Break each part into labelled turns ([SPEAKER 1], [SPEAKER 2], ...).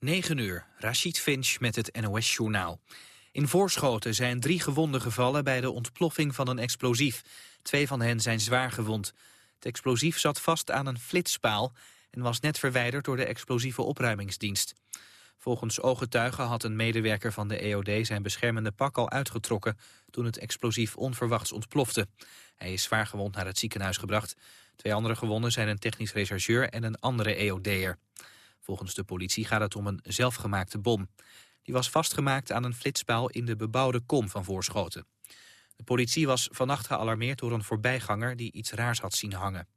[SPEAKER 1] 9 uur, Rashid Finch met het NOS-journaal. In Voorschoten zijn drie gewonden gevallen bij de ontploffing van een explosief. Twee van hen zijn zwaar gewond. Het explosief zat vast aan een flitspaal en was net verwijderd door de explosieve opruimingsdienst. Volgens ooggetuigen had een medewerker van de EOD zijn beschermende pak al uitgetrokken toen het explosief onverwachts ontplofte. Hij is zwaar gewond naar het ziekenhuis gebracht. Twee andere gewonden zijn een technisch rechercheur en een andere EOD'er. Volgens de politie gaat het om een zelfgemaakte bom. Die was vastgemaakt aan een flitspaal in de bebouwde kom van Voorschoten. De politie was vannacht gealarmeerd door een voorbijganger die iets raars had zien hangen.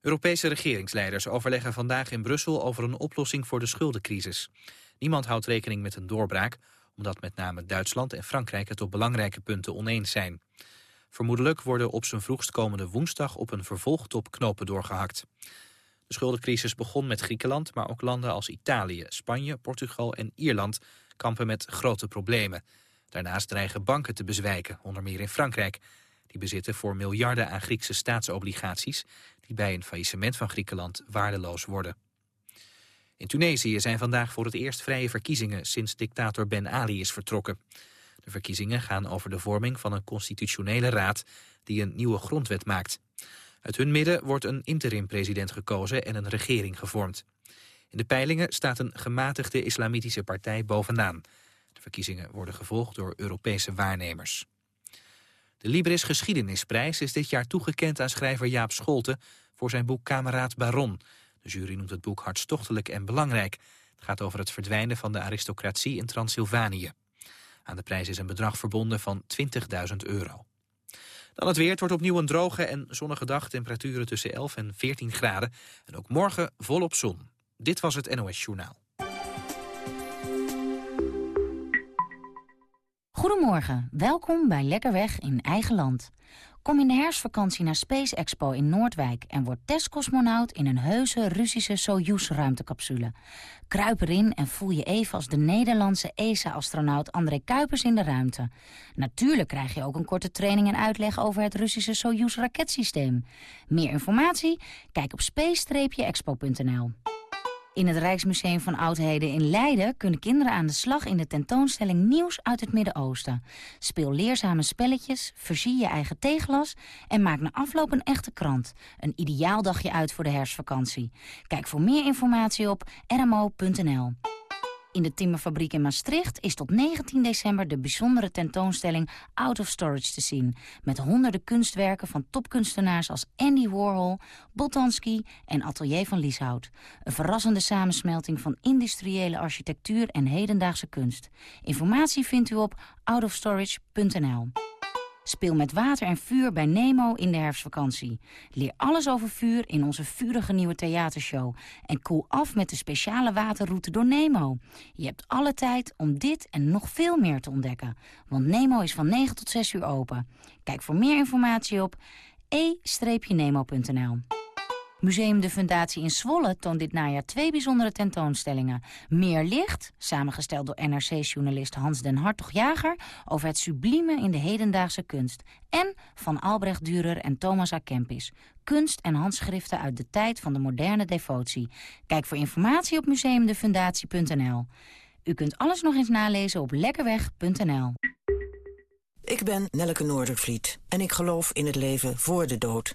[SPEAKER 1] Europese regeringsleiders overleggen vandaag in Brussel over een oplossing voor de schuldencrisis. Niemand houdt rekening met een doorbraak, omdat met name Duitsland en Frankrijk het op belangrijke punten oneens zijn. Vermoedelijk worden op zijn vroegst komende woensdag op een vervolgtop knopen doorgehakt. De schuldencrisis begon met Griekenland, maar ook landen als Italië, Spanje, Portugal en Ierland kampen met grote problemen. Daarnaast dreigen banken te bezwijken, onder meer in Frankrijk. Die bezitten voor miljarden aan Griekse staatsobligaties... die bij een faillissement van Griekenland waardeloos worden. In Tunesië zijn vandaag voor het eerst vrije verkiezingen... sinds dictator Ben Ali is vertrokken. De verkiezingen gaan over de vorming van een constitutionele raad... die een nieuwe grondwet maakt. Uit hun midden wordt een interim-president gekozen en een regering gevormd. In de peilingen staat een gematigde islamitische partij bovenaan. De verkiezingen worden gevolgd door Europese waarnemers. De Libris Geschiedenisprijs is dit jaar toegekend aan schrijver Jaap Scholten... voor zijn boek Kameraad Baron. De jury noemt het boek hartstochtelijk en belangrijk. Het gaat over het verdwijnen van de aristocratie in Transylvanië. Aan de prijs is een bedrag verbonden van 20.000 euro. Dan het weer. Het wordt opnieuw een droge en zonnige dag. Temperaturen tussen 11 en 14 graden. En ook morgen volop zon. Dit was het NOS Journaal.
[SPEAKER 2] Goedemorgen, welkom bij Lekkerweg in eigen land. Kom in de herfstvakantie naar Space Expo in Noordwijk... en word testcosmonaut in een heuse Russische Soyuz-ruimtecapsule. Kruip erin en voel je even als de Nederlandse ESA-astronaut André Kuipers in de ruimte. Natuurlijk krijg je ook een korte training en uitleg over het Russische Soyuz-raketsysteem. Meer informatie? Kijk op space-expo.nl. In het Rijksmuseum van Oudheden in Leiden kunnen kinderen aan de slag in de tentoonstelling Nieuws uit het Midden-Oosten. Speel leerzame spelletjes, verzie je eigen theeglas en maak na afloop een echte krant. Een ideaal dagje uit voor de herfstvakantie. Kijk voor meer informatie op rmo.nl. In de timmerfabriek in Maastricht is tot 19 december de bijzondere tentoonstelling Out of Storage te zien. Met honderden kunstwerken van topkunstenaars als Andy Warhol, Botansky en Atelier van Lieshout. Een verrassende samensmelting van industriële architectuur en hedendaagse kunst. Informatie vindt u op outofstorage.nl. Speel met water en vuur bij Nemo in de herfstvakantie. Leer alles over vuur in onze vurige nieuwe theatershow. En koel af met de speciale waterroute door Nemo. Je hebt alle tijd om dit en nog veel meer te ontdekken. Want Nemo is van 9 tot 6 uur open. Kijk voor meer informatie op e-nemo.nl. Museum de Fundatie in Zwolle toont dit najaar twee bijzondere tentoonstellingen. Meer licht, samengesteld door NRC-journalist Hans den Hartog-Jager... over het sublieme in de hedendaagse kunst. En van Albrecht Dürer en Thomas A. Kempis. Kunst en handschriften uit de tijd van de moderne devotie. Kijk voor informatie op museumdefundatie.nl. U kunt alles nog eens nalezen op lekkerweg.nl.
[SPEAKER 3] Ik ben Nelleke Noordervliet en ik geloof in het leven voor de dood.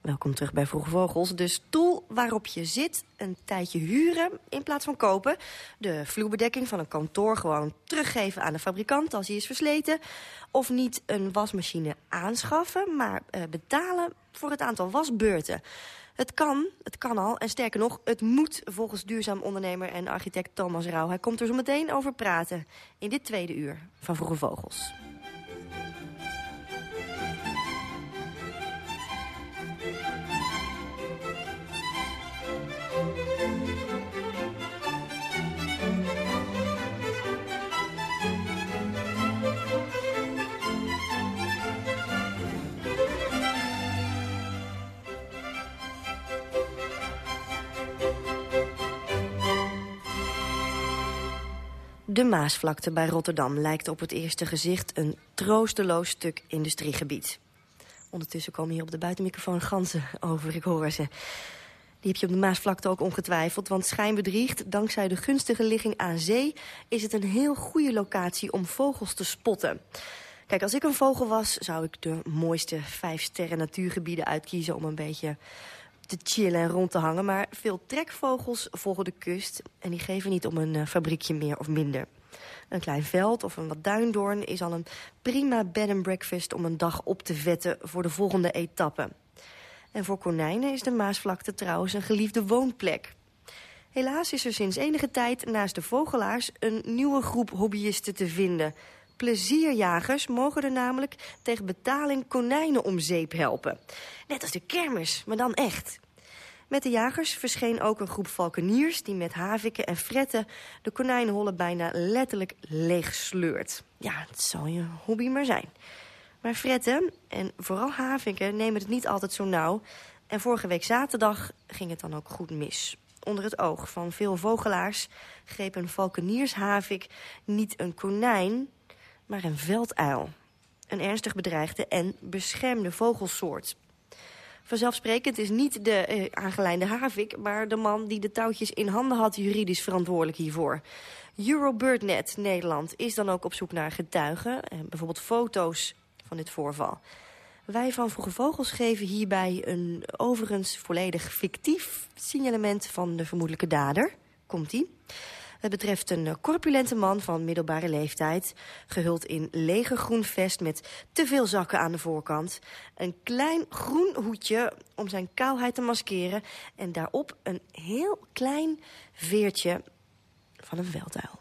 [SPEAKER 4] Welkom terug bij Vroege Vogels. De stoel waarop je zit een tijdje huren in plaats van kopen. De vloerbedekking van een kantoor gewoon teruggeven aan de fabrikant als hij is versleten. Of niet een wasmachine aanschaffen, maar uh, betalen voor het aantal wasbeurten. Het kan, het kan al. En sterker nog, het moet volgens duurzaam ondernemer en architect Thomas Rauw. Hij komt er zo meteen over praten in dit tweede uur van Vroege Vogels. De Maasvlakte bij Rotterdam lijkt op het eerste gezicht een troosteloos stuk industriegebied. Ondertussen komen hier op de buitenmicrofoon ganzen over, ik hoor ze. Die heb je op de Maasvlakte ook ongetwijfeld, want schijnbedriegt... dankzij de gunstige ligging aan zee is het een heel goede locatie om vogels te spotten. Kijk, als ik een vogel was, zou ik de mooiste vijf sterren natuurgebieden uitkiezen... om een beetje te chillen en rond te hangen. Maar veel trekvogels volgen de kust en die geven niet om een uh, fabriekje meer of minder. Een klein veld of een wat duindoorn is al een prima bed and breakfast... om een dag op te vetten voor de volgende etappe. En voor konijnen is de Maasvlakte trouwens een geliefde woonplek. Helaas is er sinds enige tijd naast de vogelaars een nieuwe groep hobbyisten te vinden. Plezierjagers mogen er namelijk tegen betaling konijnen om zeep helpen. Net als de kermis, maar dan echt. Met de jagers verscheen ook een groep valkeniers... die met haviken en fretten de konijnenhollen bijna letterlijk leeg sleurt. Ja, het zal je hobby maar zijn. Maar fretten, en vooral haviken, nemen het niet altijd zo nauw. En vorige week zaterdag ging het dan ook goed mis. Onder het oog van veel vogelaars greep een valkeniershavik niet een konijn, maar een velduil. Een ernstig bedreigde en beschermde vogelsoort. Vanzelfsprekend is niet de eh, aangelijnde havik... maar de man die de touwtjes in handen had juridisch verantwoordelijk hiervoor. Eurobirdnet Nederland is dan ook op zoek naar getuigen... en bijvoorbeeld foto's van dit voorval. Wij van Vroege Vogels geven hierbij een overigens volledig fictief signalement van de vermoedelijke dader. Komt-ie. Het betreft een corpulente man van middelbare leeftijd... gehuld in legergroen vest met te veel zakken aan de voorkant. Een klein groen hoedje om zijn kaalheid te maskeren... en daarop een heel klein veertje van een velduil.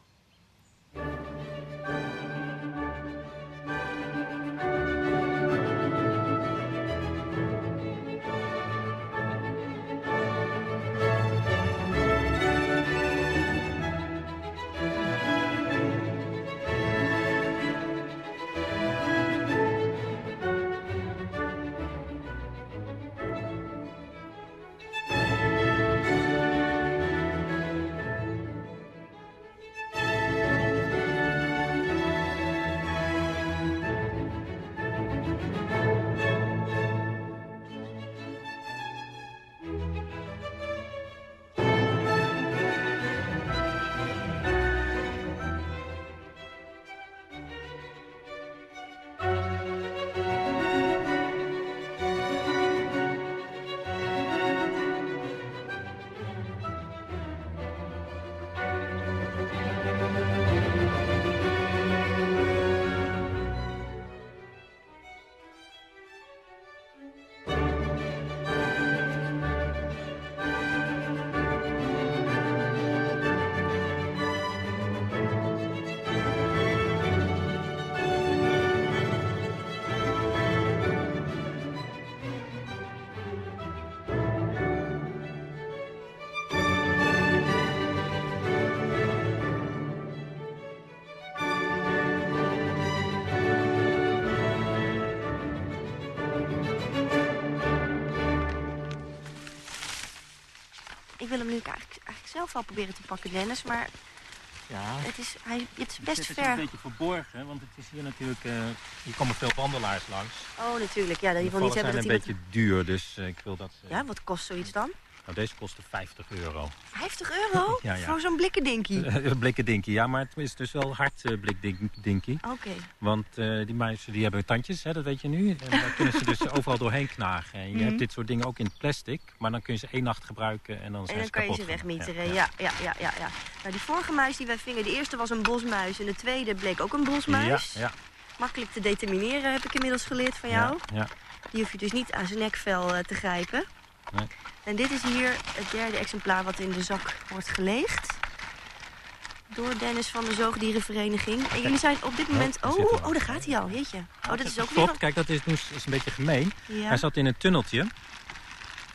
[SPEAKER 4] Zelf wel proberen te pakken, Dennis, maar
[SPEAKER 5] Ja,
[SPEAKER 4] het is, hij, het is
[SPEAKER 5] het
[SPEAKER 4] best
[SPEAKER 5] zit
[SPEAKER 4] ver.
[SPEAKER 5] een beetje verborgen, want het is hier natuurlijk... eh hier komen veel wandelaars langs.
[SPEAKER 4] Oh, natuurlijk. Ja, je
[SPEAKER 5] De
[SPEAKER 4] wil niet hebben
[SPEAKER 5] zijn
[SPEAKER 4] dat
[SPEAKER 5] een beetje duur, dus eh, ik wil dat... eh,
[SPEAKER 4] Ja, wat kost zoiets dan?
[SPEAKER 5] Nou, deze kostte 50 euro.
[SPEAKER 4] 50 euro?
[SPEAKER 5] Ja, ja.
[SPEAKER 4] Voor zo'n blikkendinkie?
[SPEAKER 5] blikken dinky, ja, maar het is dus wel hard uh, blik dinky.
[SPEAKER 4] Oké.
[SPEAKER 5] Want eh, die muizen die hebben tandjes, hè, dat weet je nu. En daar kunnen ze dus overal doorheen knagen. En je
[SPEAKER 4] Mhm.
[SPEAKER 5] hebt dit soort dingen ook in plastic. Maar dan kun je ze één nacht gebruiken en dan zijn
[SPEAKER 4] En dan
[SPEAKER 5] ze
[SPEAKER 4] kan je ze wegmieteren. Ja, ja, ja, ja, ja. Nou, die vorige muis die wij vingen, de eerste was een bosmuis en de tweede bleek ook een bosmuis.
[SPEAKER 5] Ja, ja,
[SPEAKER 4] Makkelijk te determineren heb ik inmiddels geleerd van jou.
[SPEAKER 5] ja.
[SPEAKER 4] Die hoef je dus niet aan zijn nekvel eh, te grijpen.
[SPEAKER 5] Nee.
[SPEAKER 4] En dit is hier het derde exemplaar wat in de zak wordt geleegd. Door Dennis van de Zoogdierenvereniging. En jullie zijn op dit moment... Oh, oh, daar gaat hij al, jeetje. Oh, dat is ook
[SPEAKER 5] Klopt,
[SPEAKER 4] weer...
[SPEAKER 5] kijk, dat is, dus- is een beetje gemeen.
[SPEAKER 4] Ja.
[SPEAKER 5] Hij zat in een tunneltje.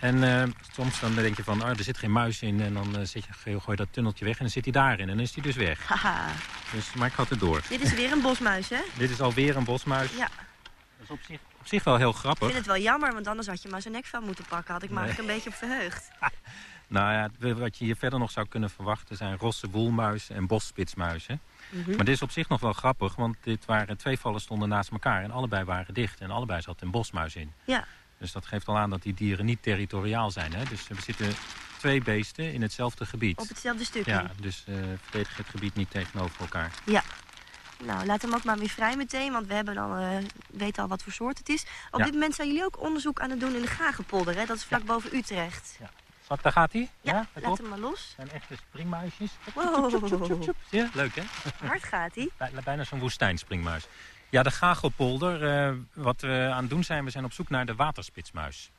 [SPEAKER 5] En eh, soms dan denk je van, oh, er zit geen muis in. En dan eh, zit je, gooi je dat tunneltje weg en dan zit hij daarin. En dan is hij dus weg.
[SPEAKER 4] Haha.
[SPEAKER 5] Dus, maar ik had het door.
[SPEAKER 4] Dit is weer een bosmuis, hè?
[SPEAKER 5] Dit is alweer een bosmuis.
[SPEAKER 4] Ja.
[SPEAKER 5] Dat is op zich, op zich wel heel
[SPEAKER 4] Ik
[SPEAKER 5] grappig.
[SPEAKER 4] vind het wel jammer, want anders had je maar zijn nekvel moeten pakken. Had ik
[SPEAKER 5] Nee.
[SPEAKER 4] eigenlijk een beetje op verheugd.
[SPEAKER 5] Nou ja, wat je hier verder nog zou kunnen verwachten zijn rosse woelmuizen en bosspitsmuizen. Mhm. Maar dit is op zich nog wel grappig, want dit waren twee vallen stonden naast elkaar en allebei waren dicht en allebei zat een bosmuis in.
[SPEAKER 4] Ja.
[SPEAKER 5] Dus dat geeft al aan dat die dieren niet territoriaal zijn. Hè? Dus we zitten twee beesten in hetzelfde gebied.
[SPEAKER 4] Op hetzelfde stukje?
[SPEAKER 5] Ja, dus uh, verdedig het gebied niet tegenover elkaar.
[SPEAKER 4] Ja. Nou, laat hem ook maar weer vrij meteen, want we hebben al, uh, weten al wat voor soort het is. Op dit moment zijn jullie ook onderzoek aan het doen in de Gagenpolder, hè? Dat is vlak boven Utrecht.
[SPEAKER 5] Ja. Zak, daar gaat hij.
[SPEAKER 4] Ja, ja laat hem maar los.
[SPEAKER 5] Het zijn echte springmuisjes.
[SPEAKER 4] Wow.
[SPEAKER 5] Ja, leuk hè?
[SPEAKER 4] Hard gaat hij.
[SPEAKER 5] Bijna zo'n woestijnspringmuis. Ja, de Gagelpolder. Uh, wat we aan het doen zijn, we zijn op zoek naar de waterspitsmuis.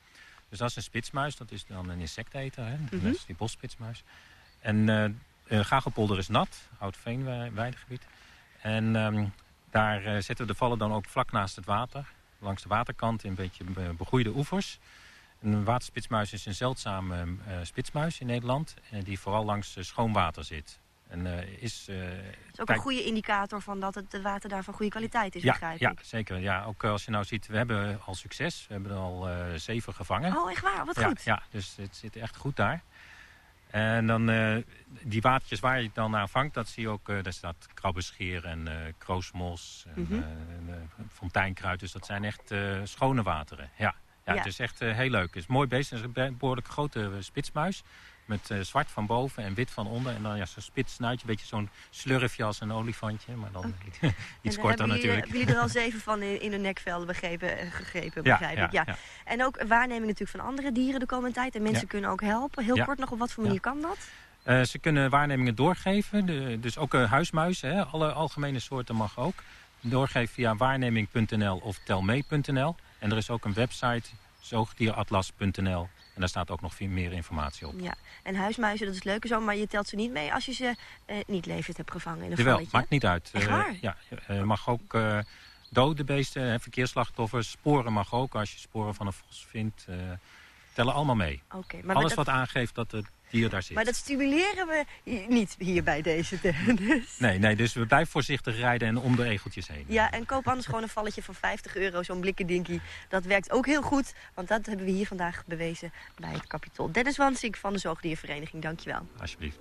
[SPEAKER 5] Dus dat is een spitsmuis, dat is dan een insecteter, hè? Mm -hmm. dat is die bosspitsmuis. En uh, Gagelpolder is nat, oud veenweidegebied. En um, daar uh, zetten we de vallen dan ook vlak naast het water. Langs de waterkant in een beetje begroeide oevers. Een waterspitsmuis is een zeldzame uh, spitsmuis in Nederland. Uh, die vooral langs schoon water zit. En, is,
[SPEAKER 4] is ook een goede indicator van dat het water daar van goede kwaliteit is,
[SPEAKER 5] ja,
[SPEAKER 4] begrijp
[SPEAKER 5] ja, zeker. Ja, ook als je nou ziet, we hebben al succes. We hebben er al zeven gevangen.
[SPEAKER 4] Oh, echt waar? Wat
[SPEAKER 5] ja,
[SPEAKER 4] goed.
[SPEAKER 5] Ja, dus het zit echt goed daar. En dan die watertjes waar je dan naar vangt, dat zie je ook. daar staat krabbescheer en kroosmos en mm -hmm. fonteinkruid. Dus dat zijn echt schone wateren. Ja. Ja, ja, het is echt uh, heel leuk. Het is mooi beest. Het is een behoorlijk grote spitsmuis. Met uh, zwart van boven en wit van onder. En dan ja, zo'n spits snuitje. Een beetje zo'n slurfje als een olifantje. Maar dan okay. iets korter natuurlijk.
[SPEAKER 4] Hebben jullie er al zeven van in, in de nekvelden begrepen, uh, gegrepen, begrijp ja, ik. Ja. ja. En ook waarneming natuurlijk van andere dieren de komende tijd. En mensen kunnen ook helpen. Heel kort nog, op wat voor manier kan dat?
[SPEAKER 5] Uh, ze kunnen waarnemingen doorgeven. De, dus ook huismuizen. Hè. Alle algemene soorten mag ook. Doorgeven via waarneming.nl of telmee.nl. En er is ook een website, zoogdieratlas.nl. En daar staat ook nog veel meer informatie op.
[SPEAKER 4] Ja, en huismuizen, dat is leuk zo, maar je telt ze niet mee als je ze uh, niet levend hebt gevangen in een
[SPEAKER 5] Jawel,
[SPEAKER 4] valletje.
[SPEAKER 5] maakt niet uit.
[SPEAKER 4] Echt waar?
[SPEAKER 5] Uh, ja, je mag ook uh, dode beesten, verkeersslachtoffers, sporen mag ook. Als je sporen van een vos vindt, tellen allemaal mee.
[SPEAKER 4] Okay, maar
[SPEAKER 5] Alles
[SPEAKER 4] dat...
[SPEAKER 5] wat aangeeft dat het daar zit.
[SPEAKER 4] Maar dat stimuleren we niet hier bij deze dus.
[SPEAKER 5] Nee, nee, dus we blijven voorzichtig rijden en om de egeltjes heen.
[SPEAKER 4] Ja, en koop anders gewoon een valletje van 50 euro, zo'n blikken dinky. Dat werkt ook heel goed, want dat hebben we hier vandaag bewezen bij het kapitol. Dennis Wansink van de Zoogdiervereniging, dankjewel.
[SPEAKER 5] Alsjeblieft.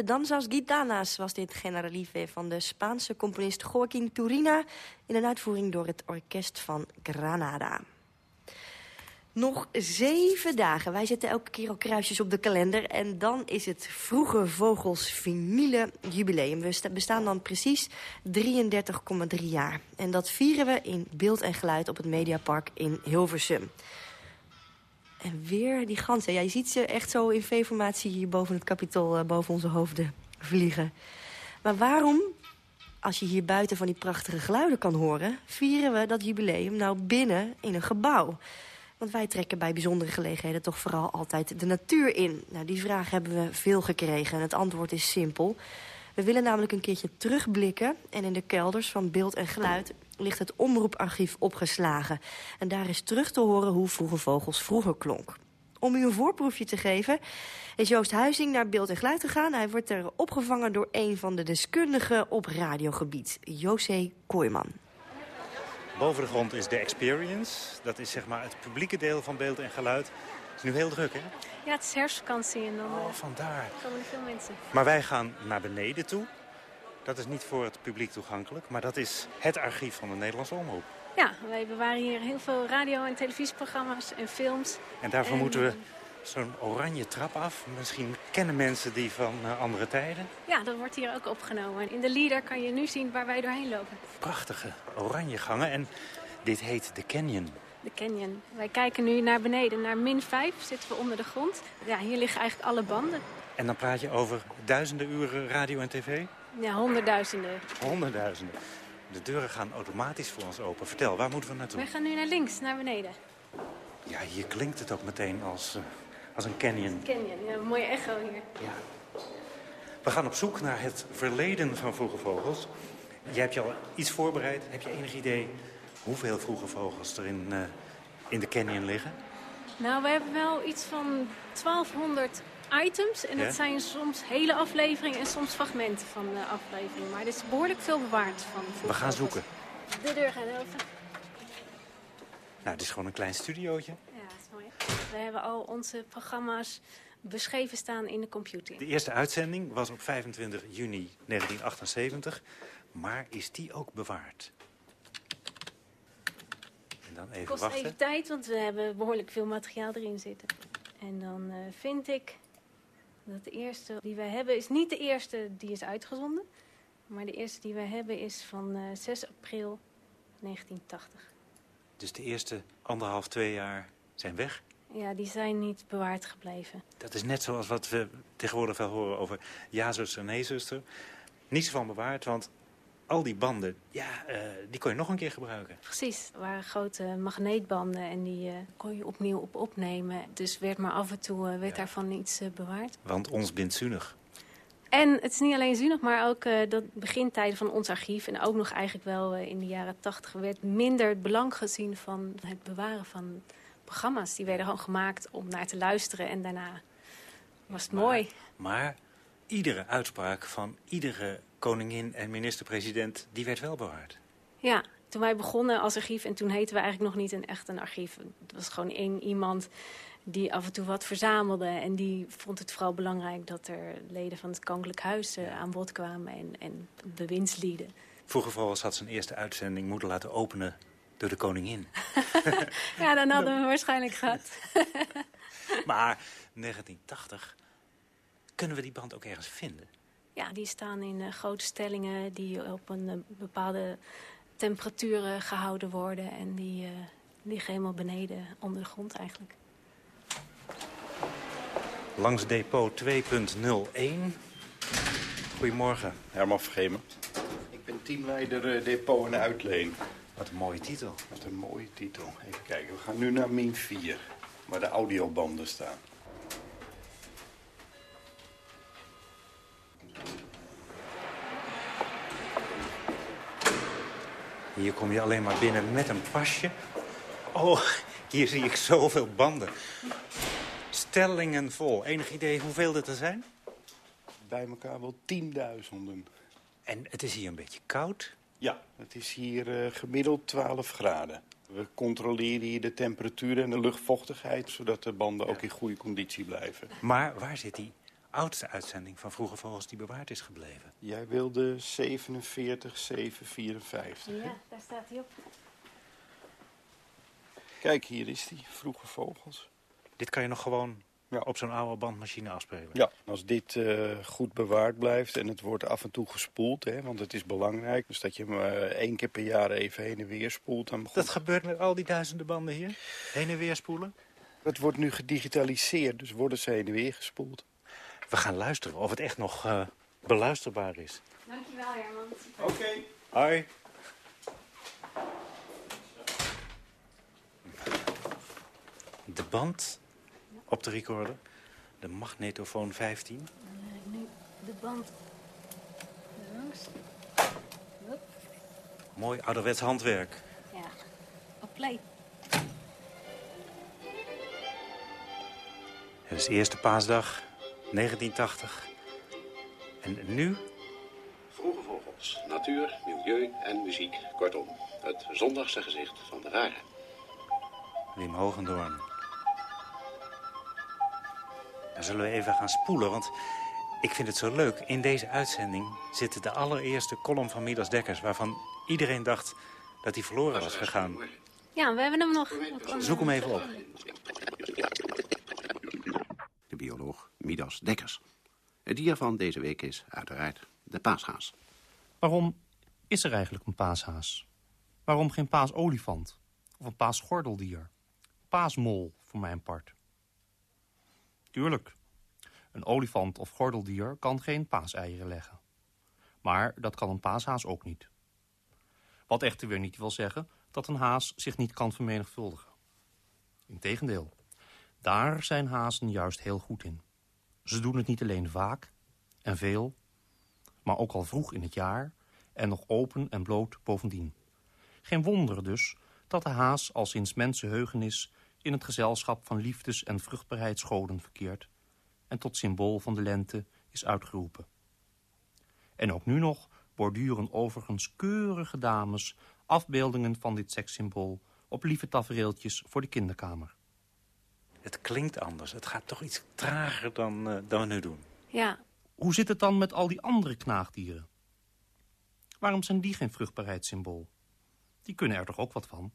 [SPEAKER 4] De Danzas Gitanas was dit Generalife van de Spaanse componist Joaquín Turina... in een uitvoering door het Orkest van Granada. Nog zeven dagen. Wij zetten elke keer al kruisjes op de kalender. En dan is het Vroege Vogels Jubileum. We bestaan dan precies 33,3 jaar. En dat vieren we in beeld en geluid op het Mediapark in Hilversum. En weer die ganzen. Ja, je ziet ze echt zo in V-formatie hier boven het kapitol, uh, boven onze hoofden vliegen. Maar waarom, als je hier buiten van die prachtige geluiden kan horen... vieren we dat jubileum nou binnen in een gebouw? Want wij trekken bij bijzondere gelegenheden toch vooral altijd de natuur in. Nou, die vraag hebben we veel gekregen en het antwoord is simpel. We willen namelijk een keertje terugblikken... en in de kelders van beeld en geluid ligt het omroeparchief opgeslagen. En daar is terug te horen hoe Vroege Vogels vroeger klonk. Om u een voorproefje te geven is Joost Huizing naar beeld en geluid gegaan. Hij wordt er opgevangen door een van de deskundigen op radiogebied, José Kooijman.
[SPEAKER 6] Boven de grond is de experience. Dat is zeg maar het publieke deel van beeld en geluid. Het is nu heel druk, hè?
[SPEAKER 7] Ja, het is herfstvakantie en dan
[SPEAKER 6] oh, eh, vandaar.
[SPEAKER 7] komen er veel mensen.
[SPEAKER 6] Maar wij gaan naar beneden toe. Dat is niet voor het publiek toegankelijk, maar dat is het archief van de Nederlandse Omroep.
[SPEAKER 7] Ja, wij bewaren hier heel veel radio- en televisieprogramma's en films.
[SPEAKER 6] En daarvoor moeten we zo'n oranje trap af. Misschien kennen mensen die van uh, andere tijden.
[SPEAKER 7] Ja, dat wordt hier ook opgenomen. In de leader kan je nu zien waar wij doorheen lopen.
[SPEAKER 6] Prachtige oranje gangen en dit heet de Canyon.
[SPEAKER 7] De Canyon. Wij kijken nu naar beneden, naar min 5 zitten we onder de grond. Ja, hier liggen eigenlijk alle banden.
[SPEAKER 6] En dan praat je over duizenden uren radio en tv?
[SPEAKER 7] Ja, honderdduizenden.
[SPEAKER 6] Honderdduizenden. De deuren gaan automatisch voor ons open. Vertel, waar moeten we naartoe?
[SPEAKER 7] Wij gaan nu naar links, naar beneden.
[SPEAKER 6] Ja, hier klinkt het ook meteen als, uh, als een canyon.
[SPEAKER 7] Canyon, ja, een mooie echo hier.
[SPEAKER 6] Ja. We gaan op zoek naar het verleden van vroege vogels. Jij hebt je al iets voorbereid. Heb je enig idee hoeveel vroege vogels er in, uh, in de canyon liggen?
[SPEAKER 7] Nou, we hebben wel iets van 1200 items. En dat zijn soms hele afleveringen en soms fragmenten van de aflevering. Maar er is behoorlijk veel bewaard van.
[SPEAKER 6] We gaan zoeken.
[SPEAKER 7] De deur gaat open.
[SPEAKER 6] Nou, het is gewoon een klein studiootje.
[SPEAKER 7] Ja, dat is mooi. We hebben al onze programma's beschreven staan in de computer.
[SPEAKER 6] De eerste uitzending was op 25 juni 1978. Maar is die ook bewaard? En dan even
[SPEAKER 7] Kost
[SPEAKER 6] wachten.
[SPEAKER 7] even tijd, want we hebben behoorlijk veel materiaal erin zitten. En dan uh, vind ik dat de eerste die wij hebben is niet de eerste die is uitgezonden. Maar de eerste die wij hebben is van uh, 6 april 1980.
[SPEAKER 6] Dus de eerste anderhalf, twee jaar zijn weg?
[SPEAKER 7] Ja, die zijn niet bewaard gebleven.
[SPEAKER 6] Dat is net zoals wat we tegenwoordig wel horen over ja-zuster en nee-zuster. Niets van bewaard, want al die banden, ja, uh, die kon je nog een keer gebruiken.
[SPEAKER 7] Precies, het waren grote magneetbanden en die uh, kon je opnieuw op opnemen. Dus werd maar af en toe uh, werd ja. daarvan iets bewaard.
[SPEAKER 6] Want ons bindt zuinig.
[SPEAKER 7] En het is niet alleen zuinig, maar ook dat begintijden van ons archief... en ook nog eigenlijk wel in de jaren tachtig... werd minder het belang gezien van het bewaren van programma's. Die werden gewoon gemaakt om naar te luisteren en daarna was het
[SPEAKER 6] maar,
[SPEAKER 7] mooi.
[SPEAKER 6] Maar iedere uitspraak van iedere koningin en minister-president, die werd wel bewaard.
[SPEAKER 7] Ja, toen wij begonnen als archief, en toen heten we eigenlijk nog niet een echt een archief. Het was gewoon één iemand die af en toe wat verzamelde. En die vond het vooral belangrijk dat er leden van het Koninklijk Huis uh, aan bod kwamen en, en bewindslieden.
[SPEAKER 6] Vroeger volgens had zijn eerste uitzending moeten laten openen door de koningin.
[SPEAKER 7] ja, dan hadden we waarschijnlijk gehad.
[SPEAKER 6] maar 1980, kunnen we die band ook ergens vinden?
[SPEAKER 7] Ja, die staan in uh, grote stellingen die op een uh, bepaalde temperaturen gehouden worden. En die uh, liggen helemaal beneden onder de grond eigenlijk.
[SPEAKER 6] Langs depot 2.01. Goedemorgen.
[SPEAKER 8] Herman Vergemen. Ik ben teamleider depot en uitleen.
[SPEAKER 6] Wat een mooie titel.
[SPEAKER 8] Wat een mooie titel. Even kijken, we gaan nu naar min 4, waar de audiobanden staan.
[SPEAKER 6] Hier kom je alleen maar binnen met een pasje. Oh, hier zie ik zoveel banden. Stellingen vol. Enig idee hoeveel dit er zijn?
[SPEAKER 8] Bij elkaar wel tienduizenden.
[SPEAKER 6] En het is hier een beetje koud?
[SPEAKER 8] Ja, het is hier uh, gemiddeld 12 graden. We controleren hier de temperatuur en de luchtvochtigheid... zodat de banden ja. ook in goede conditie blijven.
[SPEAKER 6] Maar waar zit die oudste uitzending van Vroege Vogels die bewaard is gebleven?
[SPEAKER 8] Jij wilde 47, 754.
[SPEAKER 7] Ja, daar staat hij op.
[SPEAKER 8] Kijk, hier is die, Vroege Vogels.
[SPEAKER 6] Dit kan je nog gewoon ja. op zo'n oude bandmachine afspelen?
[SPEAKER 8] Ja, als dit uh, goed bewaard blijft en het wordt af en toe gespoeld... Hè, want het is belangrijk, dus dat je hem uh, één keer per jaar even heen en weer spoelt... Dan
[SPEAKER 6] Dat gebeurt met al die duizenden banden hier? Heen en weer spoelen?
[SPEAKER 8] Het wordt nu gedigitaliseerd, dus worden ze heen en weer gespoeld.
[SPEAKER 6] We gaan luisteren of het echt nog uh, beluisterbaar is.
[SPEAKER 7] Dankjewel, Herman.
[SPEAKER 8] Oké. Okay.
[SPEAKER 6] Hoi. De band op de recorder. De magnetofoon 15.
[SPEAKER 7] nu de band langs.
[SPEAKER 6] Mooi ouderwets handwerk.
[SPEAKER 7] Ja, op play.
[SPEAKER 6] Het is eerste paasdag 1980. En nu?
[SPEAKER 9] Vroege vogels, natuur, milieu en muziek. Kortom, het zondagse gezicht van de varen.
[SPEAKER 6] Wim Hogendoorn. Dan zullen we even gaan spoelen, want ik vind het zo leuk. In deze uitzending zit de allereerste column van Midas Dekkers... waarvan iedereen dacht dat hij verloren was gegaan.
[SPEAKER 7] Ja, we hebben hem nog.
[SPEAKER 6] Zoek hem even op.
[SPEAKER 9] De bioloog Midas. Het dier van deze week is uiteraard de paashaas.
[SPEAKER 10] Waarom is er eigenlijk een paashaas? Waarom geen paasolifant? Of een paasgordeldier? Paasmol, voor mijn part. Tuurlijk, een olifant of gordeldier kan geen paaseieren leggen. Maar dat kan een paashaas ook niet. Wat echter weer niet wil zeggen dat een haas zich niet kan vermenigvuldigen. Integendeel, daar zijn hazen juist heel goed in. Ze doen het niet alleen vaak en veel, maar ook al vroeg in het jaar en nog open en bloot bovendien. Geen wonder dus dat de haas al sinds mensenheugenis in het gezelschap van liefdes- en vruchtbaarheidsgoden verkeert en tot symbool van de lente is uitgeroepen. En ook nu nog borduren overigens keurige dames afbeeldingen van dit sekssymbool op lieve tafereeltjes voor de kinderkamer.
[SPEAKER 6] Het klinkt anders. Het gaat toch iets trager dan, uh, dan we nu doen.
[SPEAKER 7] Ja.
[SPEAKER 10] Hoe zit het dan met al die andere knaagdieren? Waarom zijn die geen vruchtbaarheidssymbool? Die kunnen er toch ook wat van?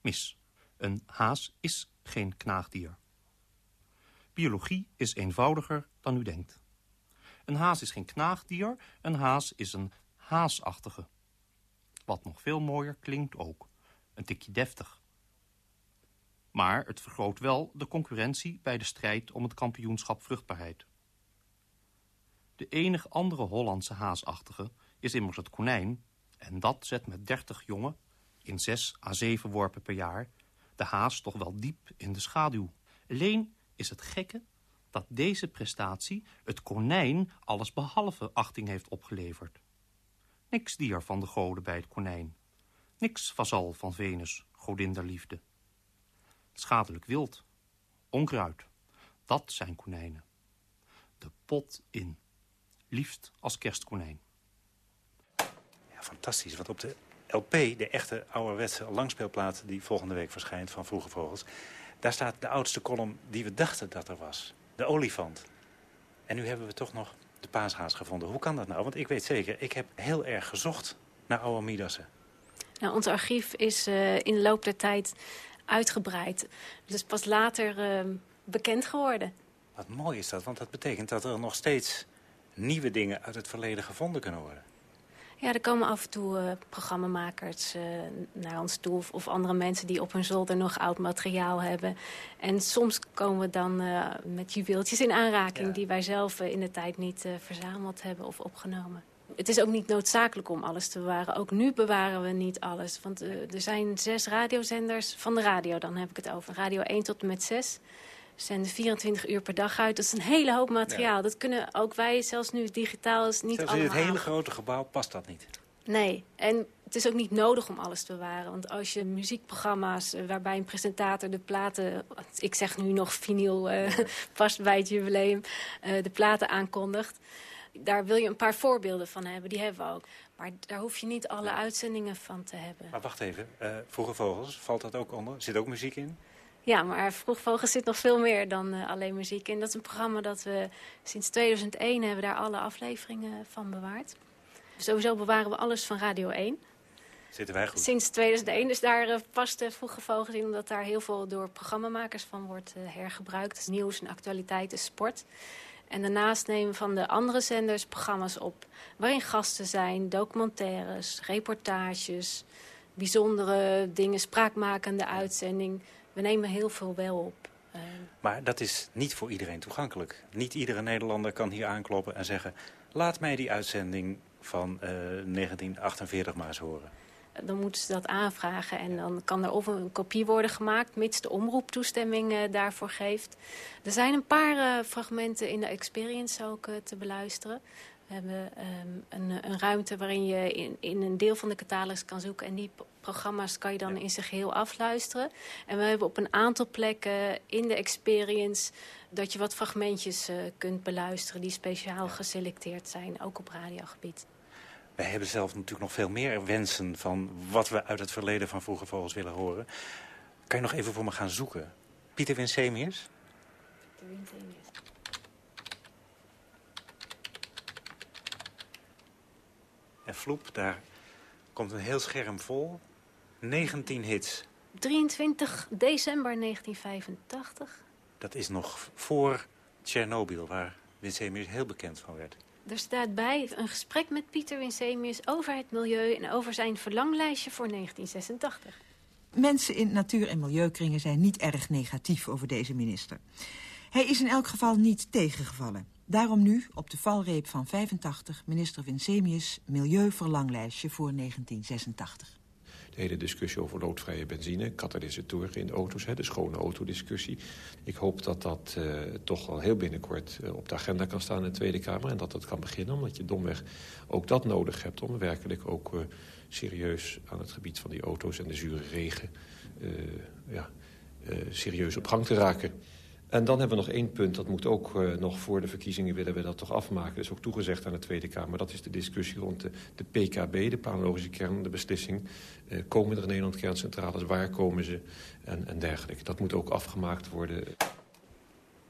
[SPEAKER 10] Mis. Een haas is geen knaagdier. Biologie is eenvoudiger dan u denkt. Een haas is geen knaagdier, een haas is een haasachtige. Wat nog veel mooier klinkt ook. Een tikje deftig. Maar het vergroot wel de concurrentie bij de strijd om het kampioenschap vruchtbaarheid. De enige andere Hollandse haasachtige is immers het konijn... en dat zet met dertig jongen, in zes à zeven worpen per jaar... de haas toch wel diep in de schaduw. Alleen is het gekke dat deze prestatie het konijn alles behalve achting heeft opgeleverd. Niks dier van de goden bij het konijn. Niks vazal van Venus, godin der liefde. Schadelijk wild, onkruid, dat zijn konijnen. De pot in, liefst als kerstkonijn.
[SPEAKER 6] Ja, fantastisch, want op de LP, de echte ouderwetse langspeelplaat... die volgende week verschijnt van Vroege Vogels... daar staat de oudste column die we dachten dat er was. De olifant. En nu hebben we toch nog de paashaas gevonden. Hoe kan dat nou? Want ik weet zeker, ik heb heel erg gezocht naar oude Midassen.
[SPEAKER 7] Nou, ons archief is uh, in de loop der tijd uitgebreid. Dus pas later uh, bekend geworden.
[SPEAKER 6] Wat mooi is dat, want dat betekent dat er nog steeds nieuwe dingen uit het verleden gevonden kunnen worden.
[SPEAKER 7] Ja, er komen af en toe uh, programmamakers uh, naar ons toe... Of, of, andere mensen die op hun zolder nog oud materiaal hebben. En soms komen we dan uh, met juweeltjes in aanraking... Ja. die wij zelf in de tijd niet verzameld hebben of opgenomen. Het is ook niet noodzakelijk om alles te bewaren. Ook nu bewaren we niet alles. Want er zijn zes radiozenders, van de radio dan heb ik het over. Radio 1 tot en met 6 zenden 24 uur per dag uit. Dat is een hele hoop materiaal. Ja. Dat kunnen ook wij, zelfs nu digitaal, is niet
[SPEAKER 6] zelfs
[SPEAKER 7] allemaal...
[SPEAKER 6] in het hele grote gebouw past dat niet.
[SPEAKER 7] Nee, en het is ook niet nodig om alles te bewaren. Want als je muziekprogramma's waarbij een presentator de platen... ik zeg nu nog vinyl, uh, past bij het jubileum, uh, de platen aankondigt... daar wil je een paar voorbeelden van hebben. Die hebben we ook. Maar daar hoef je niet alle uitzendingen van te hebben.
[SPEAKER 6] Maar wacht even, uh, Vroege Vogels, valt dat ook onder? Zit ook muziek in?
[SPEAKER 7] Ja, maar Vroegvogels zit nog veel meer dan uh, alleen muziek in. Dat is een programma dat we sinds 2001 hebben daar alle afleveringen van bewaard. Sowieso bewaren we alles van Radio 1.
[SPEAKER 6] Zitten wij goed?
[SPEAKER 7] Sinds 2001, dus daar uh, past de Vroege Vogels in... omdat daar heel veel door programmamakers van wordt uh, hergebruikt. Dus nieuws en actualiteiten, sport. En daarnaast nemen van de andere zenders programma's op... waarin gasten zijn, documentaires, reportages... bijzondere dingen, spraakmakende uitzending we nemen heel veel wel op. Uh,
[SPEAKER 6] maar dat is niet voor iedereen toegankelijk. Niet iedere Nederlander kan hier aankloppen en zeggen... laat mij die uitzending van 1948 maar eens horen
[SPEAKER 7] dan moeten ze dat aanvragen. En dan kan er of een kopie worden gemaakt, mits de omroep toestemming uh, daarvoor geeft. Er zijn een paar uh, fragmenten in de experience ook uh, te beluisteren. We hebben um, een, een, ruimte waarin je in, in, een deel van de catalogus kan zoeken. En die programma's kan je dan in zijn geheel afluisteren. En we hebben op een aantal plekken in de experience... dat je wat fragmentjes kunt beluisteren die speciaal geselecteerd zijn. Ook op radiogebied.
[SPEAKER 6] Wij hebben zelf natuurlijk nog veel meer wensen van wat we uit het verleden van Vroege Vogels willen horen. Kan je nog even voor me gaan zoeken? Pieter Winsemius? Pieter Winsemius. En Vloep, daar komt een heel scherm vol. 19 hits.
[SPEAKER 7] 23 december 1985.
[SPEAKER 6] Dat is nog voor Tsjernobyl, waar Winsemius heel bekend van werd.
[SPEAKER 7] Er staat bij een gesprek met Pieter Winsemius over het milieu... en over zijn verlanglijstje voor 1986.
[SPEAKER 11] Mensen in natuur- en milieukringen zijn niet erg negatief over deze minister. Hij is in elk geval niet tegengevallen. Daarom nu, op de valreep van 85, minister Winsemius... milieuverlanglijstje voor 1986
[SPEAKER 12] de hele discussie over loodvrije benzine, katalysatoren in auto's, hè, de schone autodiscussie. Ik hoop dat dat uh, toch al heel binnenkort uh, op de agenda kan staan in de Tweede Kamer en dat dat kan beginnen, omdat je domweg ook dat nodig hebt om werkelijk ook uh, serieus aan het gebied van die auto's en de zure regen ja, serieus op gang te raken. En dan hebben we nog één punt, dat moet ook uh, nog voor de verkiezingen willen we dat toch afmaken. Dat is ook toegezegd aan de Tweede Kamer. Dat is de discussie rond de, de PKB, de panologische kern, de beslissing. Uh, komen er in Nederland kerncentrales, waar komen ze en, en dergelijke. Dat moet ook afgemaakt worden.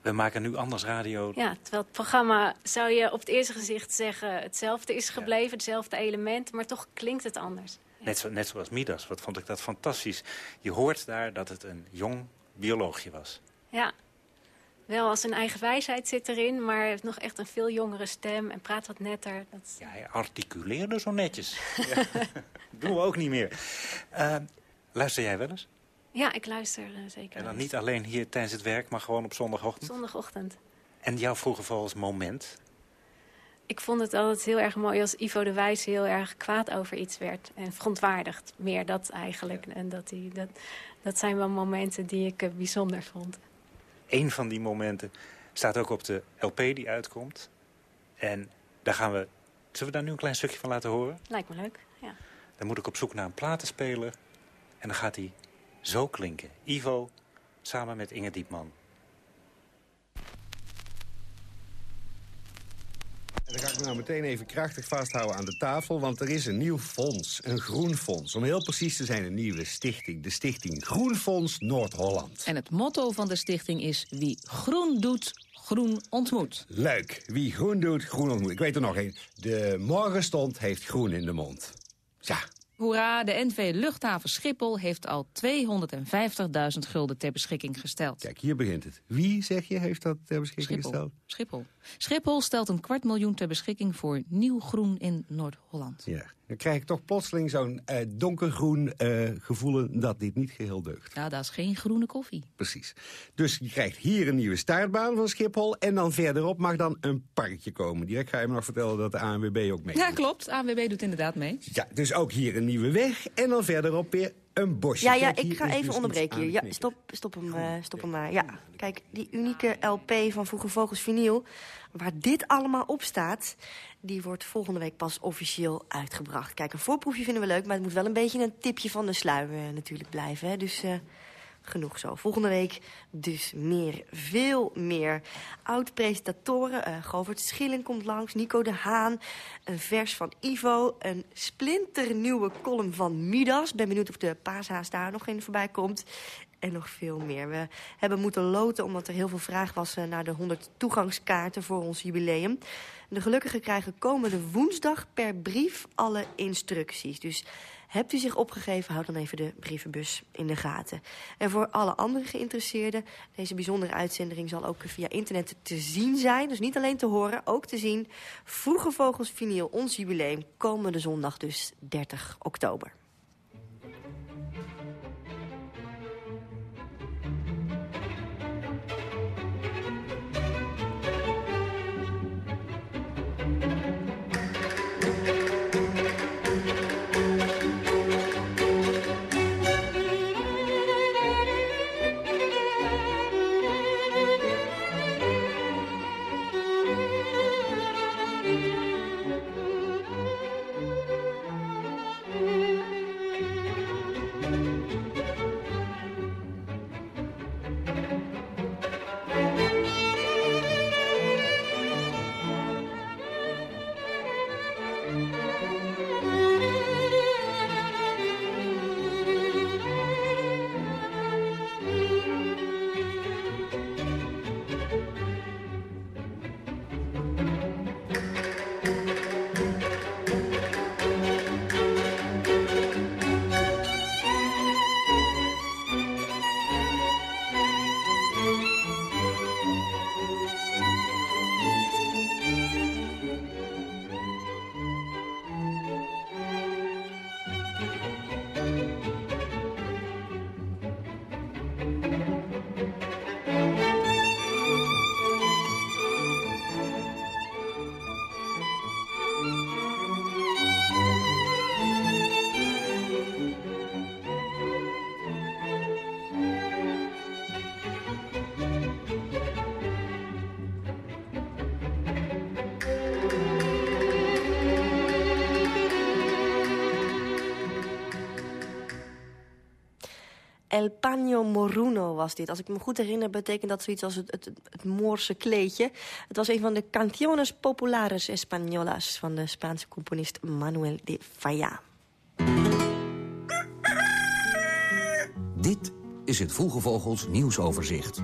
[SPEAKER 6] We maken nu anders radio.
[SPEAKER 7] Ja, terwijl het programma zou je op het eerste gezicht zeggen... hetzelfde is gebleven, ja. hetzelfde element, maar toch klinkt het anders.
[SPEAKER 6] Ja. Net, zo, net zoals Midas, wat vond ik dat fantastisch. Je hoort daar dat het een jong bioloogje was.
[SPEAKER 7] Ja, wel als een eigen wijsheid zit erin, maar heeft nog echt een veel jongere stem en praat wat netter. Dat...
[SPEAKER 6] Ja, hij articuleerde zo netjes. ja. Doen we ook niet meer. Uh, luister jij wel eens?
[SPEAKER 7] Ja, ik luister uh, zeker.
[SPEAKER 6] En dan niet alleen hier tijdens het werk, maar gewoon op zondagochtend?
[SPEAKER 7] Zondagochtend.
[SPEAKER 6] En jouw vroege volgens moment?
[SPEAKER 7] Ik vond het altijd heel erg mooi als Ivo de Wijs heel erg kwaad over iets werd. En verontwaardigd, meer dat eigenlijk. En dat, die, dat, dat zijn wel momenten die ik uh, bijzonder vond
[SPEAKER 6] een van die momenten staat ook op de LP die uitkomt. En daar gaan we... Zullen we daar nu een klein stukje van laten horen?
[SPEAKER 7] Lijkt me leuk, ja.
[SPEAKER 6] Dan moet ik op zoek naar een platenspeler. En dan gaat hij zo klinken. Ivo samen met Inge Diepman.
[SPEAKER 13] En dan ga ik me nou meteen even krachtig vasthouden aan de tafel... want er is een nieuw fonds, een groen fonds. Om heel precies te zijn, een nieuwe stichting. De stichting Groenfonds Noord-Holland.
[SPEAKER 14] En het motto van de stichting is... wie groen doet, groen ontmoet.
[SPEAKER 13] Leuk. Wie groen doet, groen ontmoet. Ik weet er nog één. De morgenstond heeft groen in de mond. Ja,
[SPEAKER 14] Hoera, de NV Luchthaven Schiphol heeft al 250.000 gulden ter beschikking gesteld.
[SPEAKER 13] Kijk, hier begint het. Wie, zeg je, heeft dat ter beschikking
[SPEAKER 14] Schiphol.
[SPEAKER 13] gesteld?
[SPEAKER 14] Schiphol. Schiphol stelt een kwart miljoen ter beschikking voor nieuw groen in Noord-Holland.
[SPEAKER 13] Ja, dan krijg ik toch plotseling zo'n uh, donkergroen uh, gevoel dat dit niet geheel deugt.
[SPEAKER 14] Ja, dat is geen groene koffie.
[SPEAKER 13] Precies. Dus je krijgt hier een nieuwe startbaan van Schiphol... en dan verderop mag dan een parkje komen. Direct ga je me nog vertellen dat de ANWB ook mee
[SPEAKER 14] Ja, klopt. De ANWB doet inderdaad mee.
[SPEAKER 13] Ja, dus ook hier een nieuwe weg en dan verderop weer een bosje.
[SPEAKER 4] Ja, ja,
[SPEAKER 13] Kijk,
[SPEAKER 4] ik ga even
[SPEAKER 13] dus
[SPEAKER 4] onderbreken hier. Ja, stop, stop hem, uh, stop hem maar. Ja, kijk, die unieke LP van Vroege Vogels Vinyl... waar dit allemaal op staat... die wordt volgende week pas officieel uitgebracht. Kijk, een voorproefje vinden we leuk... maar het moet wel een beetje een tipje van de sluier natuurlijk blijven. Hè? Dus... Uh, genoeg zo. Volgende week dus meer, veel meer. Oud-presentatoren, uh, Govert Schilling komt langs, Nico de Haan... een vers van Ivo, een splinternieuwe column van Midas. Ben benieuwd of de paashaas daar nog in voorbij komt. En nog veel meer. We hebben moeten loten omdat er heel veel vraag was... naar de 100 toegangskaarten voor ons jubileum. De gelukkigen krijgen komende woensdag per brief alle instructies. Dus Hebt u zich opgegeven, houd dan even de brievenbus in de gaten. En voor alle andere geïnteresseerden, deze bijzondere uitzending zal ook via internet te zien zijn. Dus niet alleen te horen, ook te zien. Vroege Vogels Vinyl, ons jubileum, komende zondag dus 30 oktober. Moruno was dit. Als ik me goed herinner, betekent dat zoiets als het, het, het Moorse kleedje. Het was een van de canciones populares españolas... van de Spaanse componist Manuel de Falla.
[SPEAKER 15] Dit is het Vroege Vogels nieuwsoverzicht.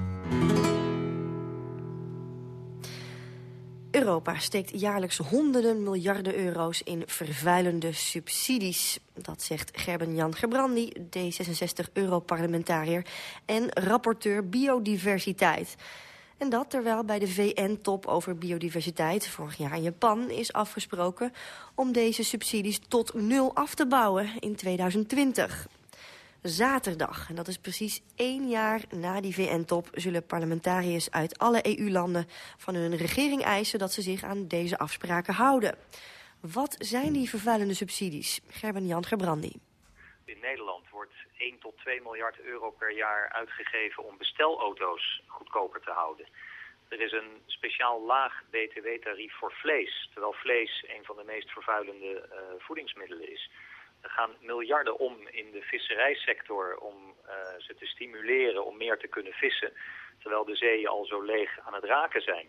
[SPEAKER 4] Europa steekt jaarlijks honderden miljarden euro's in vervuilende subsidies. Dat zegt Gerben-Jan Gebrandi, D66-europarlementariër en rapporteur biodiversiteit. En dat terwijl bij de VN-top over biodiversiteit vorig jaar in Japan is afgesproken om deze subsidies tot nul af te bouwen in 2020 zaterdag. En dat is precies één jaar na die VN-top... zullen parlementariërs uit alle EU-landen van hun regering eisen... dat ze zich aan deze afspraken houden. Wat zijn die vervuilende subsidies? Gerben-Jan Gerbrandi.
[SPEAKER 16] In Nederland wordt 1 tot 2 miljard euro per jaar uitgegeven... om bestelauto's goedkoper te houden. Er is een speciaal laag btw-tarief voor vlees. Terwijl vlees een van de meest vervuilende uh, voedingsmiddelen is... Er gaan miljarden om in de visserijsector om uh, ze te stimuleren om meer te kunnen vissen. Terwijl de zeeën al zo leeg aan het raken zijn.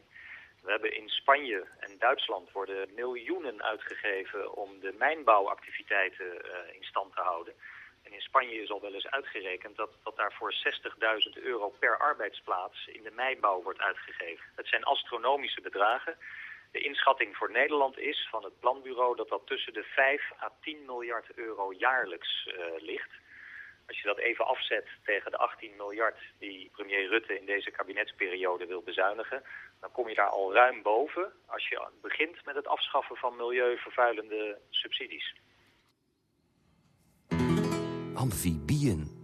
[SPEAKER 16] We hebben in Spanje en Duitsland worden miljoenen uitgegeven om de mijnbouwactiviteiten uh, in stand te houden. En in Spanje is al wel eens uitgerekend dat, dat daarvoor 60.000 euro per arbeidsplaats in de mijnbouw wordt uitgegeven. Het zijn astronomische bedragen. De inschatting voor Nederland is van het planbureau dat dat tussen de 5 à 10 miljard euro jaarlijks uh, ligt. Als je dat even afzet tegen de 18 miljard die premier Rutte in deze kabinetsperiode wil bezuinigen, dan kom je daar al ruim boven als je begint met het afschaffen van milieuvervuilende subsidies.
[SPEAKER 15] Amfibieën.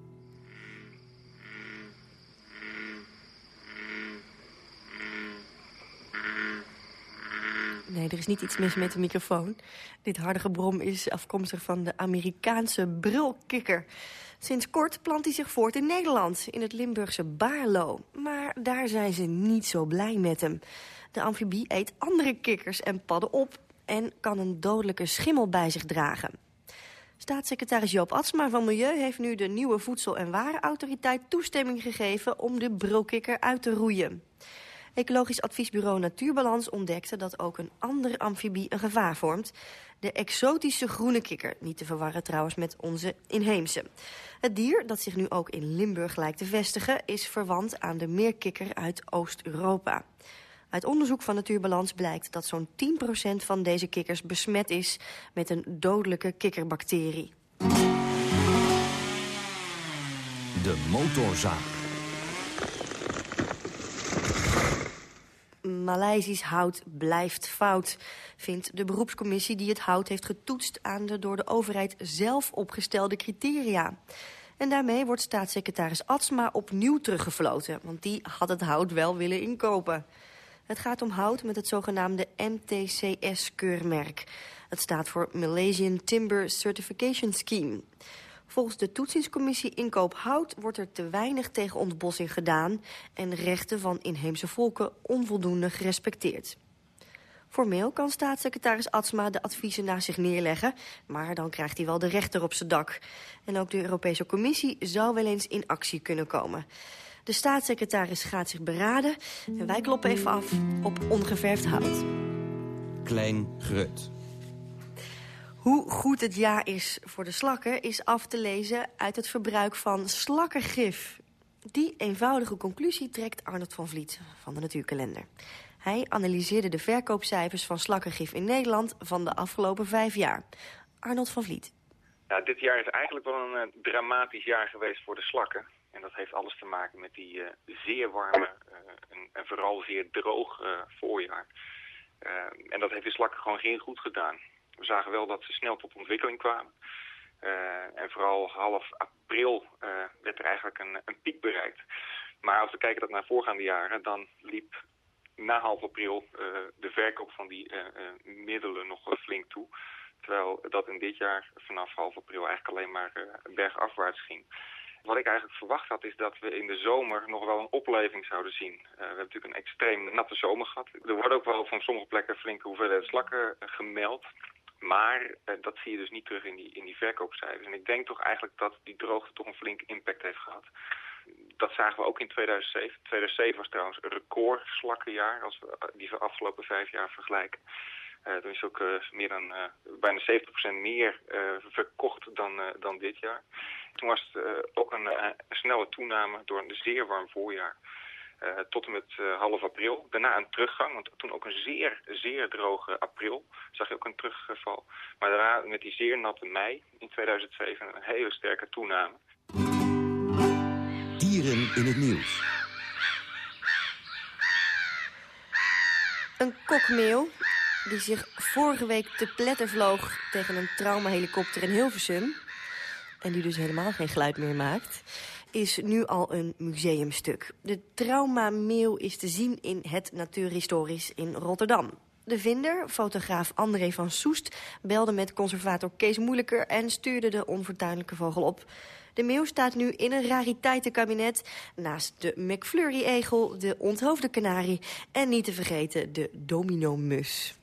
[SPEAKER 4] Nee, er is niet iets mis met de microfoon. Dit harde gebrom is afkomstig van de Amerikaanse brulkikker. Sinds kort plant hij zich voort in Nederland, in het Limburgse Baarlo. Maar daar zijn ze niet zo blij met hem. De amfibie eet andere kikkers en padden op... en kan een dodelijke schimmel bij zich dragen. Staatssecretaris Joop Atsma van Milieu heeft nu de nieuwe Voedsel- en Warenautoriteit toestemming gegeven om de brulkikker uit te roeien. Ecologisch adviesbureau Natuurbalans ontdekte dat ook een andere amfibie een gevaar vormt. De exotische groene kikker, niet te verwarren trouwens met onze inheemse. Het dier, dat zich nu ook in Limburg lijkt te vestigen, is verwant aan de meerkikker uit Oost-Europa. Uit onderzoek van Natuurbalans blijkt dat zo'n 10% van deze kikkers besmet is met een dodelijke kikkerbacterie.
[SPEAKER 15] De motorzaag.
[SPEAKER 4] Maleisisch hout blijft fout, vindt de beroepscommissie die het hout heeft getoetst aan de door de overheid zelf opgestelde criteria. En daarmee wordt staatssecretaris Atsma opnieuw teruggefloten, want die had het hout wel willen inkopen. Het gaat om hout met het zogenaamde MTCS-keurmerk. Het staat voor Malaysian Timber Certification Scheme. Volgens de toetsingscommissie Inkoop Hout wordt er te weinig tegen ontbossing gedaan... en rechten van inheemse volken onvoldoende gerespecteerd. Formeel kan staatssecretaris Atsma de adviezen naar zich neerleggen... maar dan krijgt hij wel de rechter op zijn dak. En ook de Europese Commissie zou wel eens in actie kunnen komen. De staatssecretaris gaat zich beraden en wij kloppen even af op ongeverfd hout.
[SPEAKER 15] Klein Grut.
[SPEAKER 4] Hoe goed het jaar is voor de slakken is af te lezen uit het verbruik van slakkengif. Die eenvoudige conclusie trekt Arnold van Vliet van de Natuurkalender. Hij analyseerde de verkoopcijfers van slakkengif in Nederland van de afgelopen vijf jaar. Arnold van Vliet.
[SPEAKER 17] Ja, dit jaar is eigenlijk wel een uh, dramatisch jaar geweest voor de slakken. En dat heeft alles te maken met die uh, zeer warme uh, en, en, vooral zeer droog voorjaar. en dat heeft de slakken gewoon geen goed gedaan. We zagen wel dat ze snel tot ontwikkeling kwamen. Uh, en vooral half april uh, werd er eigenlijk een, een, piek bereikt. Maar als we kijken naar voorgaande jaren, dan liep na half april uh, de verkoop van die middelen nog flink toe. Terwijl dat in dit jaar vanaf half april eigenlijk alleen maar bergafwaarts ging. Wat ik eigenlijk verwacht had is dat we in de zomer nog wel een opleving zouden zien. we hebben natuurlijk een extreem natte zomer gehad. Er worden ook wel van sommige plekken flinke hoeveelheden slakken gemeld. Maar dat zie je dus niet terug in die, in die verkoopcijfers. En ik denk toch eigenlijk dat die droogte toch een flinke impact heeft gehad. Dat zagen we ook in 2007. 2007 was trouwens een recordslakkenjaar als we die van afgelopen vijf jaar vergelijken. Uh, er is ook meer dan bijna 70% meer verkocht dan, dan dit jaar. Toen was het ook een, snelle toename door een zeer warm voorjaar. Tot en met half april. Daarna een teruggang, want toen ook een zeer, zeer droge april. Zag je ook een terugval. Maar daarna met die zeer natte mei in 2007 een hele sterke toename.
[SPEAKER 13] Dieren in het nieuws.
[SPEAKER 4] Een kokmeel die zich vorige week te pletter vloog tegen een traumahelikopter in Hilversum... en die dus helemaal geen geluid meer maakt, is nu al een museumstuk. De traumameel is te zien in het Natuurhistorisch in Rotterdam. De vinder, fotograaf André van Soest, belde met conservator Kees Moeilijker... en stuurde de onfortuinlijke vogel op. De meeuw staat nu in een rariteitenkabinet... naast de McFlurry-egel, de onthoofde kanarie... en niet te vergeten de domino-mus.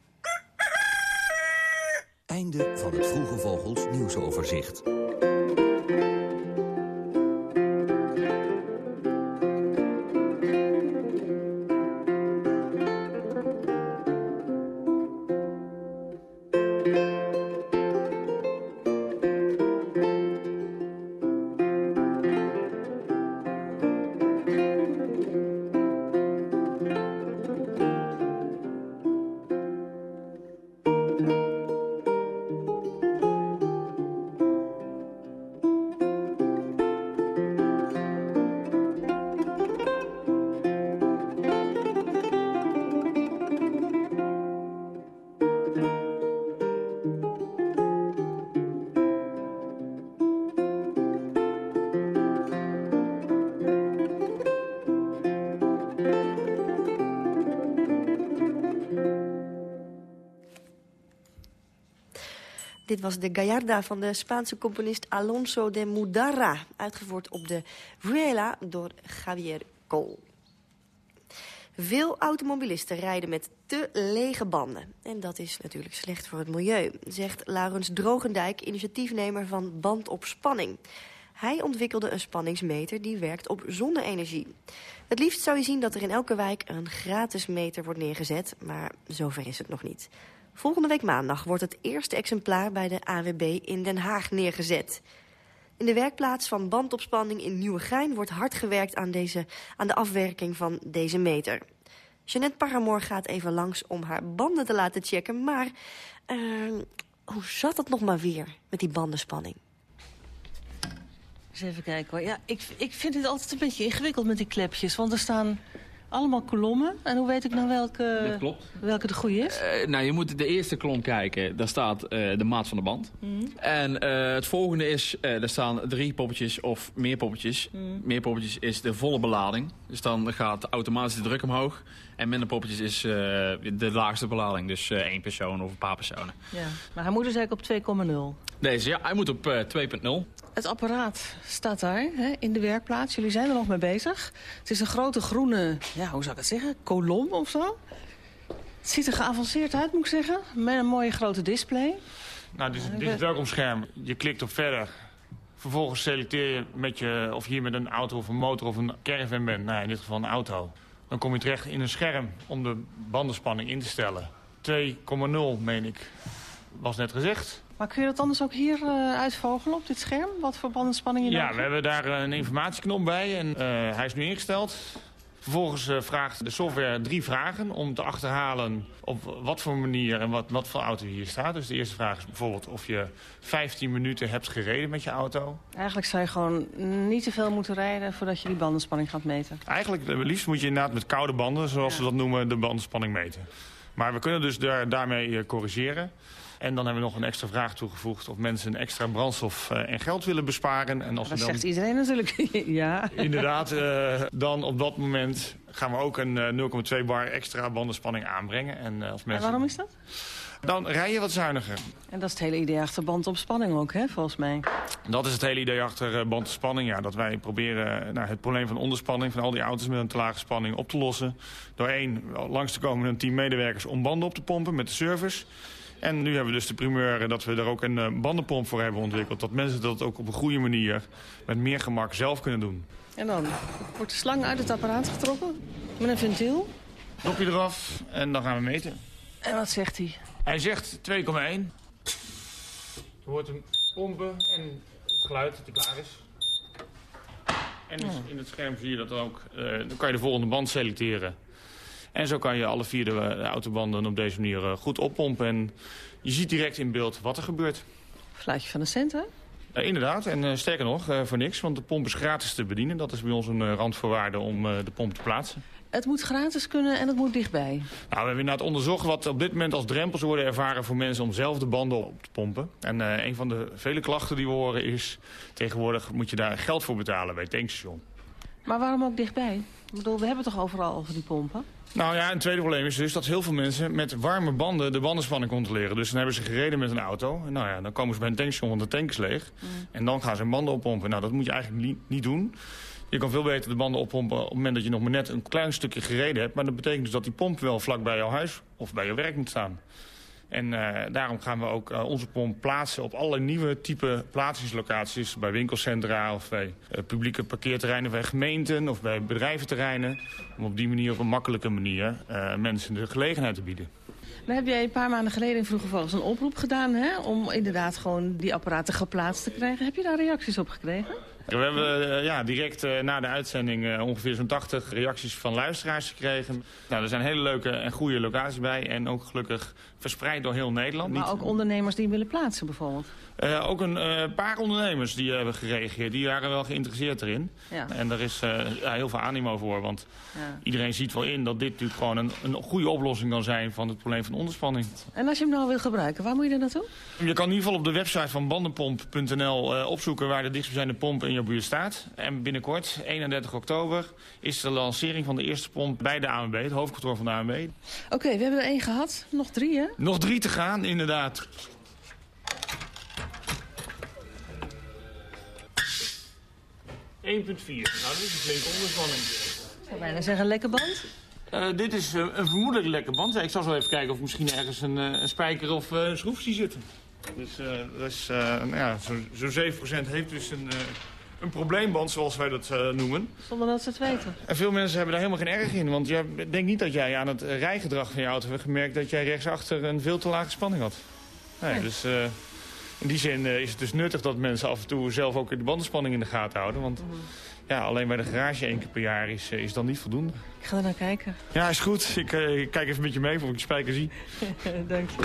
[SPEAKER 13] Einde van het Vroege Vogels nieuwsoverzicht.
[SPEAKER 4] Was de Gallarda van de Spaanse componist Alonso de Mudarra... uitgevoerd op de Vuela door Javier Col. Veel automobilisten rijden met te lege banden. En dat is natuurlijk slecht voor het milieu, zegt Laurens Drogendijk... initiatiefnemer van Band op Spanning. Hij ontwikkelde een spanningsmeter die werkt op zonne-energie. Het liefst zou je zien dat er in elke wijk een gratis meter wordt neergezet... maar zover is het nog niet. Volgende week maandag wordt het eerste exemplaar bij de AWB in Den Haag neergezet. In de werkplaats van bandopspanning in Nieuwegein wordt hard gewerkt aan, deze, aan de afwerking van deze meter. Jeannette Paramoor gaat even langs om haar banden te laten checken, maar uh, hoe zat het nog maar weer met die bandenspanning?
[SPEAKER 10] Eens even kijken hoor. Ja, ik, ik vind het altijd een beetje ingewikkeld met die klepjes, want er staan allemaal kolommen. En hoe weet ik nou welke, welke de goede is?
[SPEAKER 18] Uh, nou, je moet de eerste kolom kijken. Daar staat uh, de maat van de band. Mm. En uh, het volgende is, er staan drie poppetjes of meer poppetjes. Mm. Meer poppetjes is de volle belading. Dus dan gaat automatisch de druk omhoog. En minder poppetjes is de laagste belading. Dus één persoon of een paar personen.
[SPEAKER 10] Ja. Maar hij moet dus eigenlijk op 2,0?
[SPEAKER 18] Deze, ja, hij moet op 2,0.
[SPEAKER 10] Het apparaat staat daar hè, in de werkplaats. Jullie zijn er nog mee bezig. Het is een grote groene, ja, hoe zou ik het zeggen, kolom of zo. Het ziet er geavanceerd uit, moet ik zeggen. Met een mooie grote display.
[SPEAKER 19] Nou, dit, dit is het welkomscherm. Je klikt op verder. Vervolgens selecteer je met je, of je hier met een auto of een motor of een caravan bent. Nou, in dit geval een auto. Dan kom je terecht in een scherm om de bandenspanning in te stellen. 2,0 meen ik, was net gezegd.
[SPEAKER 10] Maar kun je dat anders ook hier uh, uitvogelen op dit scherm? Wat voor bandenspanning je
[SPEAKER 19] Ja, we hebben daar een informatieknop bij en uh, hij is nu ingesteld. Vervolgens vraagt de software drie vragen om te achterhalen op wat voor manier en wat, wat voor auto hier staat. Dus de eerste vraag is bijvoorbeeld of je 15 minuten hebt gereden met je auto.
[SPEAKER 10] Eigenlijk zou je gewoon niet te veel moeten rijden voordat je die bandenspanning gaat meten.
[SPEAKER 19] Eigenlijk, liefst moet je inderdaad met koude banden, zoals ja. we dat noemen, de bandenspanning meten. Maar we kunnen dus daar, daarmee corrigeren. En dan hebben we nog een extra vraag toegevoegd... of mensen extra brandstof en geld willen besparen. En als
[SPEAKER 10] dat
[SPEAKER 19] we dan...
[SPEAKER 10] zegt iedereen natuurlijk, ja.
[SPEAKER 19] Inderdaad, uh, dan op dat moment gaan we ook een uh, 0,2 bar extra bandenspanning aanbrengen. En, als mensen...
[SPEAKER 10] en waarom is dat?
[SPEAKER 19] Dan rij je wat zuiniger.
[SPEAKER 10] En dat is het hele idee achter bandopspanning ook, hè, volgens mij?
[SPEAKER 19] Dat is het hele idee achter bandopspanning, ja. Dat wij proberen nou, het probleem van onderspanning van al die auto's met een te lage spanning op te lossen. Door één, langs te komen met een team medewerkers om banden op te pompen met de service. En nu hebben we dus de primeur dat we er ook een eh, bandenpomp voor hebben ontwikkeld. Dat mensen dat ook op een goede manier met meer gemak zelf kunnen doen.
[SPEAKER 20] En dan wordt de slang uit het apparaat getrokken met een ventiel.
[SPEAKER 19] Dopje eraf en dan gaan we meten.
[SPEAKER 20] En wat zegt hij?
[SPEAKER 19] Hij zegt 2,1. Je hoort hem pompen en het geluid dat hij klaar is. En dus in het scherm zie je dat ook. eh, dan kan je de volgende band selecteren. En zo kan je alle vier de, de autobanden op deze manier eh, goed oppompen. En je ziet direct in beeld wat er gebeurt.
[SPEAKER 20] Fluitje van de cent, hè?
[SPEAKER 19] Eh, inderdaad, en eh, sterker nog, eh, voor niks, want de pomp is gratis te bedienen. Dat is bij ons een eh, randvoorwaarde om eh, de pomp te plaatsen.
[SPEAKER 20] Het moet gratis kunnen en het moet dichtbij.
[SPEAKER 19] Nou, we hebben inderdaad onderzocht wat op dit moment als drempels worden ervaren voor mensen om zelf de banden op te pompen. En eh, een van de vele klachten die we horen is, tegenwoordig moet je daar geld voor betalen bij het tankstation.
[SPEAKER 20] Maar waarom ook dichtbij? Ik bedoel, we hebben toch overal over die pompen?
[SPEAKER 19] Nou ja, een tweede probleem is dus dat heel veel mensen met warme banden de bandenspanning controleren. Dus dan hebben ze gereden met een auto. En nou ja, dan komen ze bij een tankstation, want de tank is leeg. En dan gaan ze hun banden oppompen. Nou, dat moet je eigenlijk niet, niet doen. Je kan veel beter de banden oppompen op het moment dat je nog maar net een klein stukje gereden hebt. Maar dat betekent dus dat die pomp wel vlak bij jouw huis of bij je werk moet staan. En eh, daarom gaan we ook eh, onze pomp plaatsen op alle nieuwe type plaatsingslocaties. Bij winkelcentra of bij eh, publieke parkeerterreinen bij gemeenten of bij bedrijventerreinen. Om op die manier op een makkelijke manier mensen de gelegenheid te bieden.
[SPEAKER 20] Dan heb jij een paar maanden geleden in Vroege Vogels een oproep gedaan... Hè, om inderdaad gewoon die apparaten geplaatst te krijgen. Heb je daar reacties op gekregen?
[SPEAKER 19] We hebben eh, ja, direct eh, na de uitzending eh, ongeveer zo'n 80 reacties van luisteraars gekregen. Nou, er zijn hele leuke en goede locaties bij. En ook gelukkig verspreid door heel Nederland.
[SPEAKER 20] Maar
[SPEAKER 19] Niet-
[SPEAKER 20] ook ondernemers die willen plaatsen bijvoorbeeld.
[SPEAKER 19] Ook een paar ondernemers die hebben gereageerd. Die waren wel geïnteresseerd erin.
[SPEAKER 20] Ja.
[SPEAKER 19] En er is heel veel animo voor. Want
[SPEAKER 20] Ja.
[SPEAKER 19] iedereen ziet wel in dat dit natuurlijk gewoon een, een goede oplossing kan zijn... van het probleem van onderspanning.
[SPEAKER 20] En als je hem nou wil gebruiken, waar moet je er naartoe?
[SPEAKER 19] Je kan in ieder geval op de website van bandenpomp.nl opzoeken... waar de dichtstbijzijnde pomp in je buurt staat. En binnenkort, 31 oktober, is de lancering van de eerste pomp bij de ANWB. Het hoofdkantoor van de ANWB.
[SPEAKER 20] Oké, we hebben er één gehad. Nog drie, hè?
[SPEAKER 19] Nog drie te gaan, inderdaad. ...1,4. Nou, dat is een flinke onderspanning.
[SPEAKER 20] Ik zou bijna zeggen, lekker band.
[SPEAKER 19] Eh, dit is eh, een vermoedelijk lekker band. Ik zal zo even kijken of misschien ergens een, eh, een spijker of eh, een schroef zie zitten. Dus, eh, dat is, eh, nou ja, zo'n zo 7% heeft dus een, eh, een probleemband, zoals wij dat eh, noemen.
[SPEAKER 20] Zonder dat ze het weten.
[SPEAKER 19] En veel mensen hebben daar helemaal geen erg in. Want je denk niet dat jij aan het eh, rijgedrag van je auto hebt gemerkt... dat jij rechtsachter een veel te lage spanning had. Nee,
[SPEAKER 20] Nee.
[SPEAKER 19] Dus eh, in die zin eh, is het dus nuttig dat mensen af en toe zelf ook de bandenspanning in de gaten houden. Want ja, alleen bij de garage één keer per jaar is, is dan niet voldoende.
[SPEAKER 20] Ik ga er naar kijken.
[SPEAKER 19] Ja, is goed. Ik, kijk even met je mee of ik de spijker zie.
[SPEAKER 20] Dank je.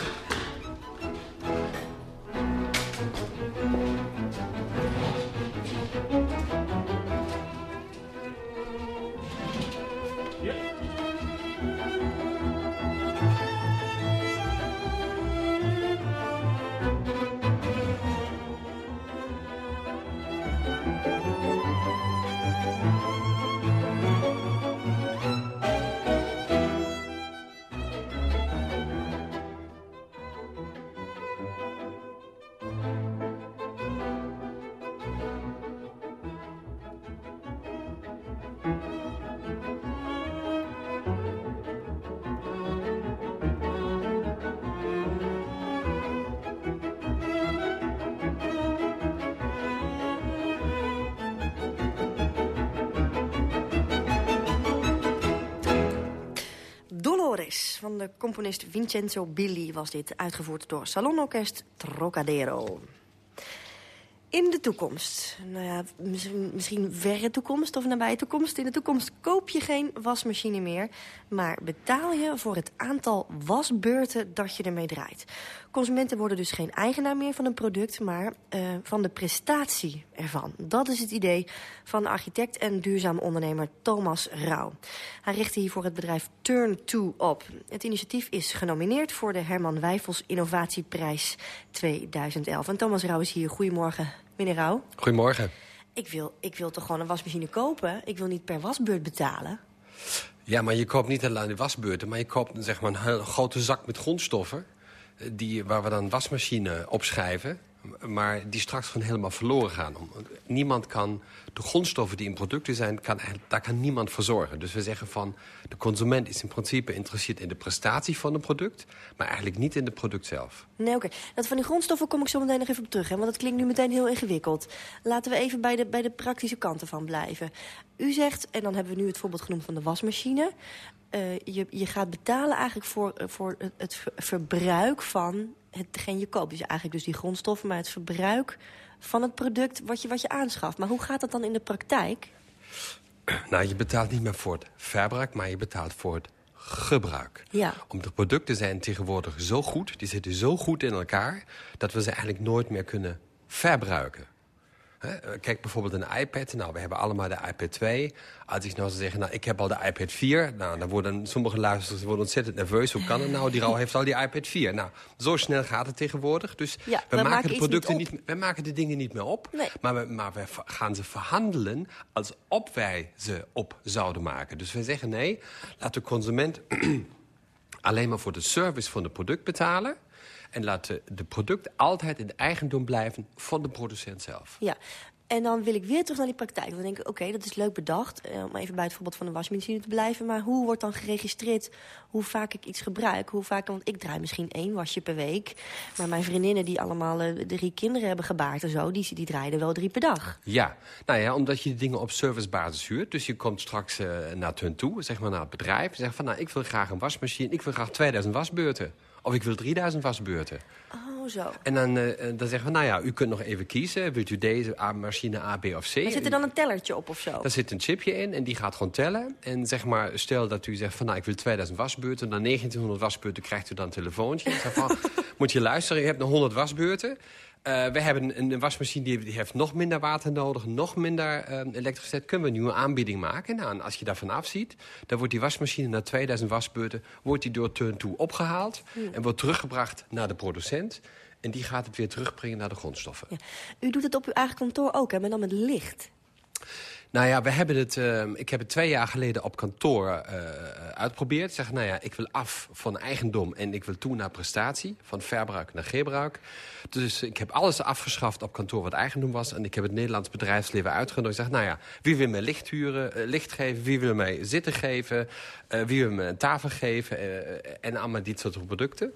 [SPEAKER 4] De componist Vincenzo Billi was dit, uitgevoerd door Salonorkest Trocadero. In de toekomst, nou ja, misschien, misschien verre toekomst of nabije toekomst. In de toekomst koop je geen wasmachine meer, maar betaal je voor het aantal wasbeurten dat je ermee draait. Consumenten worden dus geen eigenaar meer van een product, maar eh, van de prestatie ervan. Dat is het idee van de architect en duurzaam ondernemer Thomas Rauw. Hij richtte hiervoor het bedrijf Turn2 op. Het initiatief is genomineerd voor de Herman Wijfels Innovatieprijs 2011. En Thomas Rauw is hier. Goedemorgen, meneer Rauw.
[SPEAKER 21] Goedemorgen.
[SPEAKER 4] Ik wil, ik wil toch gewoon een wasmachine kopen? Ik wil niet per wasbeurt betalen.
[SPEAKER 21] Ja, maar je koopt niet alleen de wasbeurten... maar je koopt zeg maar, een grote zak met grondstoffen... Die, waar we dan wasmachine opschrijven. maar die straks gewoon helemaal verloren gaan. Niemand kan, de grondstoffen die in producten zijn, kan, daar kan niemand voor zorgen. Dus we zeggen van, de consument is in principe geïnteresseerd in de prestatie van een product... maar eigenlijk niet in het product zelf.
[SPEAKER 4] Nee, oké. Dat van die grondstoffen kom ik zo meteen nog even op terug. Hè, want dat klinkt nu meteen heel ingewikkeld. Laten we even bij de, bij de praktische kanten van blijven. U zegt, en dan hebben we nu het voorbeeld genoemd van de wasmachine... eh, je, je gaat betalen eigenlijk voor, eh, voor het, het ver- verbruik van hetgeen je koopt. Dus eigenlijk dus die grondstoffen, maar het verbruik van het product wat je, wat je aanschaft. Maar hoe gaat dat dan in de praktijk?
[SPEAKER 21] Nou, je betaalt niet meer voor het verbruik, maar je betaalt voor het gebruik.
[SPEAKER 4] Ja.
[SPEAKER 21] Om de producten zijn tegenwoordig zo goed, die zitten zo goed in elkaar... dat we ze eigenlijk nooit meer kunnen verbruiken. Hè, eh, Kijk bijvoorbeeld een iPad. Nou, we hebben allemaal de iPad 2. Als ik nou zou zeggen, nou, ik heb al de iPad 4... Nou, dan worden sommige luisteraars worden ontzettend nerveus. Hoe kan het nou? Die Rauw heeft al die iPad 4. Nou, zo snel gaat het tegenwoordig. Dus
[SPEAKER 4] Ja,
[SPEAKER 21] we,
[SPEAKER 4] maken
[SPEAKER 21] maken de producten
[SPEAKER 4] niet
[SPEAKER 21] niet, we maken de dingen niet meer op.
[SPEAKER 4] Nee.
[SPEAKER 21] Maar, we, maar we gaan ze verhandelen alsof wij ze op zouden maken. Dus we zeggen nee, laat de consument alleen maar voor de service van het product betalen... en laat de, de product altijd in de eigendom blijven van de producent zelf.
[SPEAKER 4] Ja, en dan wil ik weer terug naar die praktijk. Dan denk ik, oké, dat is leuk bedacht. eh, om even bij het voorbeeld van de wasmachine te blijven. Maar hoe wordt dan geregistreerd hoe vaak ik iets gebruik? Hoe vaak, want ik draai misschien één wasje per week. Maar mijn vriendinnen die allemaal eh, drie kinderen hebben gebaard en zo... die, die draaien wel drie per dag.
[SPEAKER 21] Ja, nou ja, omdat je de dingen op servicebasis huurt. Dus je komt straks eh, naar hun toe, zeg maar naar het bedrijf. En zegt van, nou, ik wil graag een wasmachine. Ik wil graag 2000 wasbeurten. Of ik wil 3000 wasbeurten.
[SPEAKER 4] Oh, zo.
[SPEAKER 21] En dan, eh, dan zeggen we, nou ja, u kunt nog even kiezen. Wilt u deze A- machine A, B of C?
[SPEAKER 4] Er zit er dan een tellertje op of zo?
[SPEAKER 21] Daar zit een chipje in en die gaat gewoon tellen. En zeg maar, stel dat u zegt van nou, ik wil 2000 wasbeurten. Na 1900 wasbeurten krijgt u dan een telefoontje. Van, moet je luisteren, je hebt nog 100 wasbeurten. Eh, we hebben een, een wasmachine die, die heeft nog minder water nodig, nog minder eh, elektriciteit. Kunnen we een nieuwe aanbieding maken? Nou, en als je daarvan afziet, dan wordt die wasmachine na 2000 wasbeurten wordt die door Turn 2 opgehaald en wordt teruggebracht naar de producent. En die gaat het weer terugbrengen naar de grondstoffen.
[SPEAKER 4] U doet het op uw eigen kantoor ook, hè? Maar dan met licht.
[SPEAKER 21] Nou ja, we hebben het, eh, ik heb het twee jaar geleden op kantoor eh, uitgeprobeerd. Zeg, nou ja, ik wil af van eigendom en ik wil toe naar prestatie. Van verbruik naar gebruik. Dus ik heb alles afgeschaft op kantoor wat eigendom was. En ik heb het Nederlands bedrijfsleven uitgenodigd. Ik zeg, nou ja, wie wil mij licht huren, eh, licht geven? Wie wil mij zitten geven? Eh, wie wil mij een tafel geven? en allemaal dit soort producten.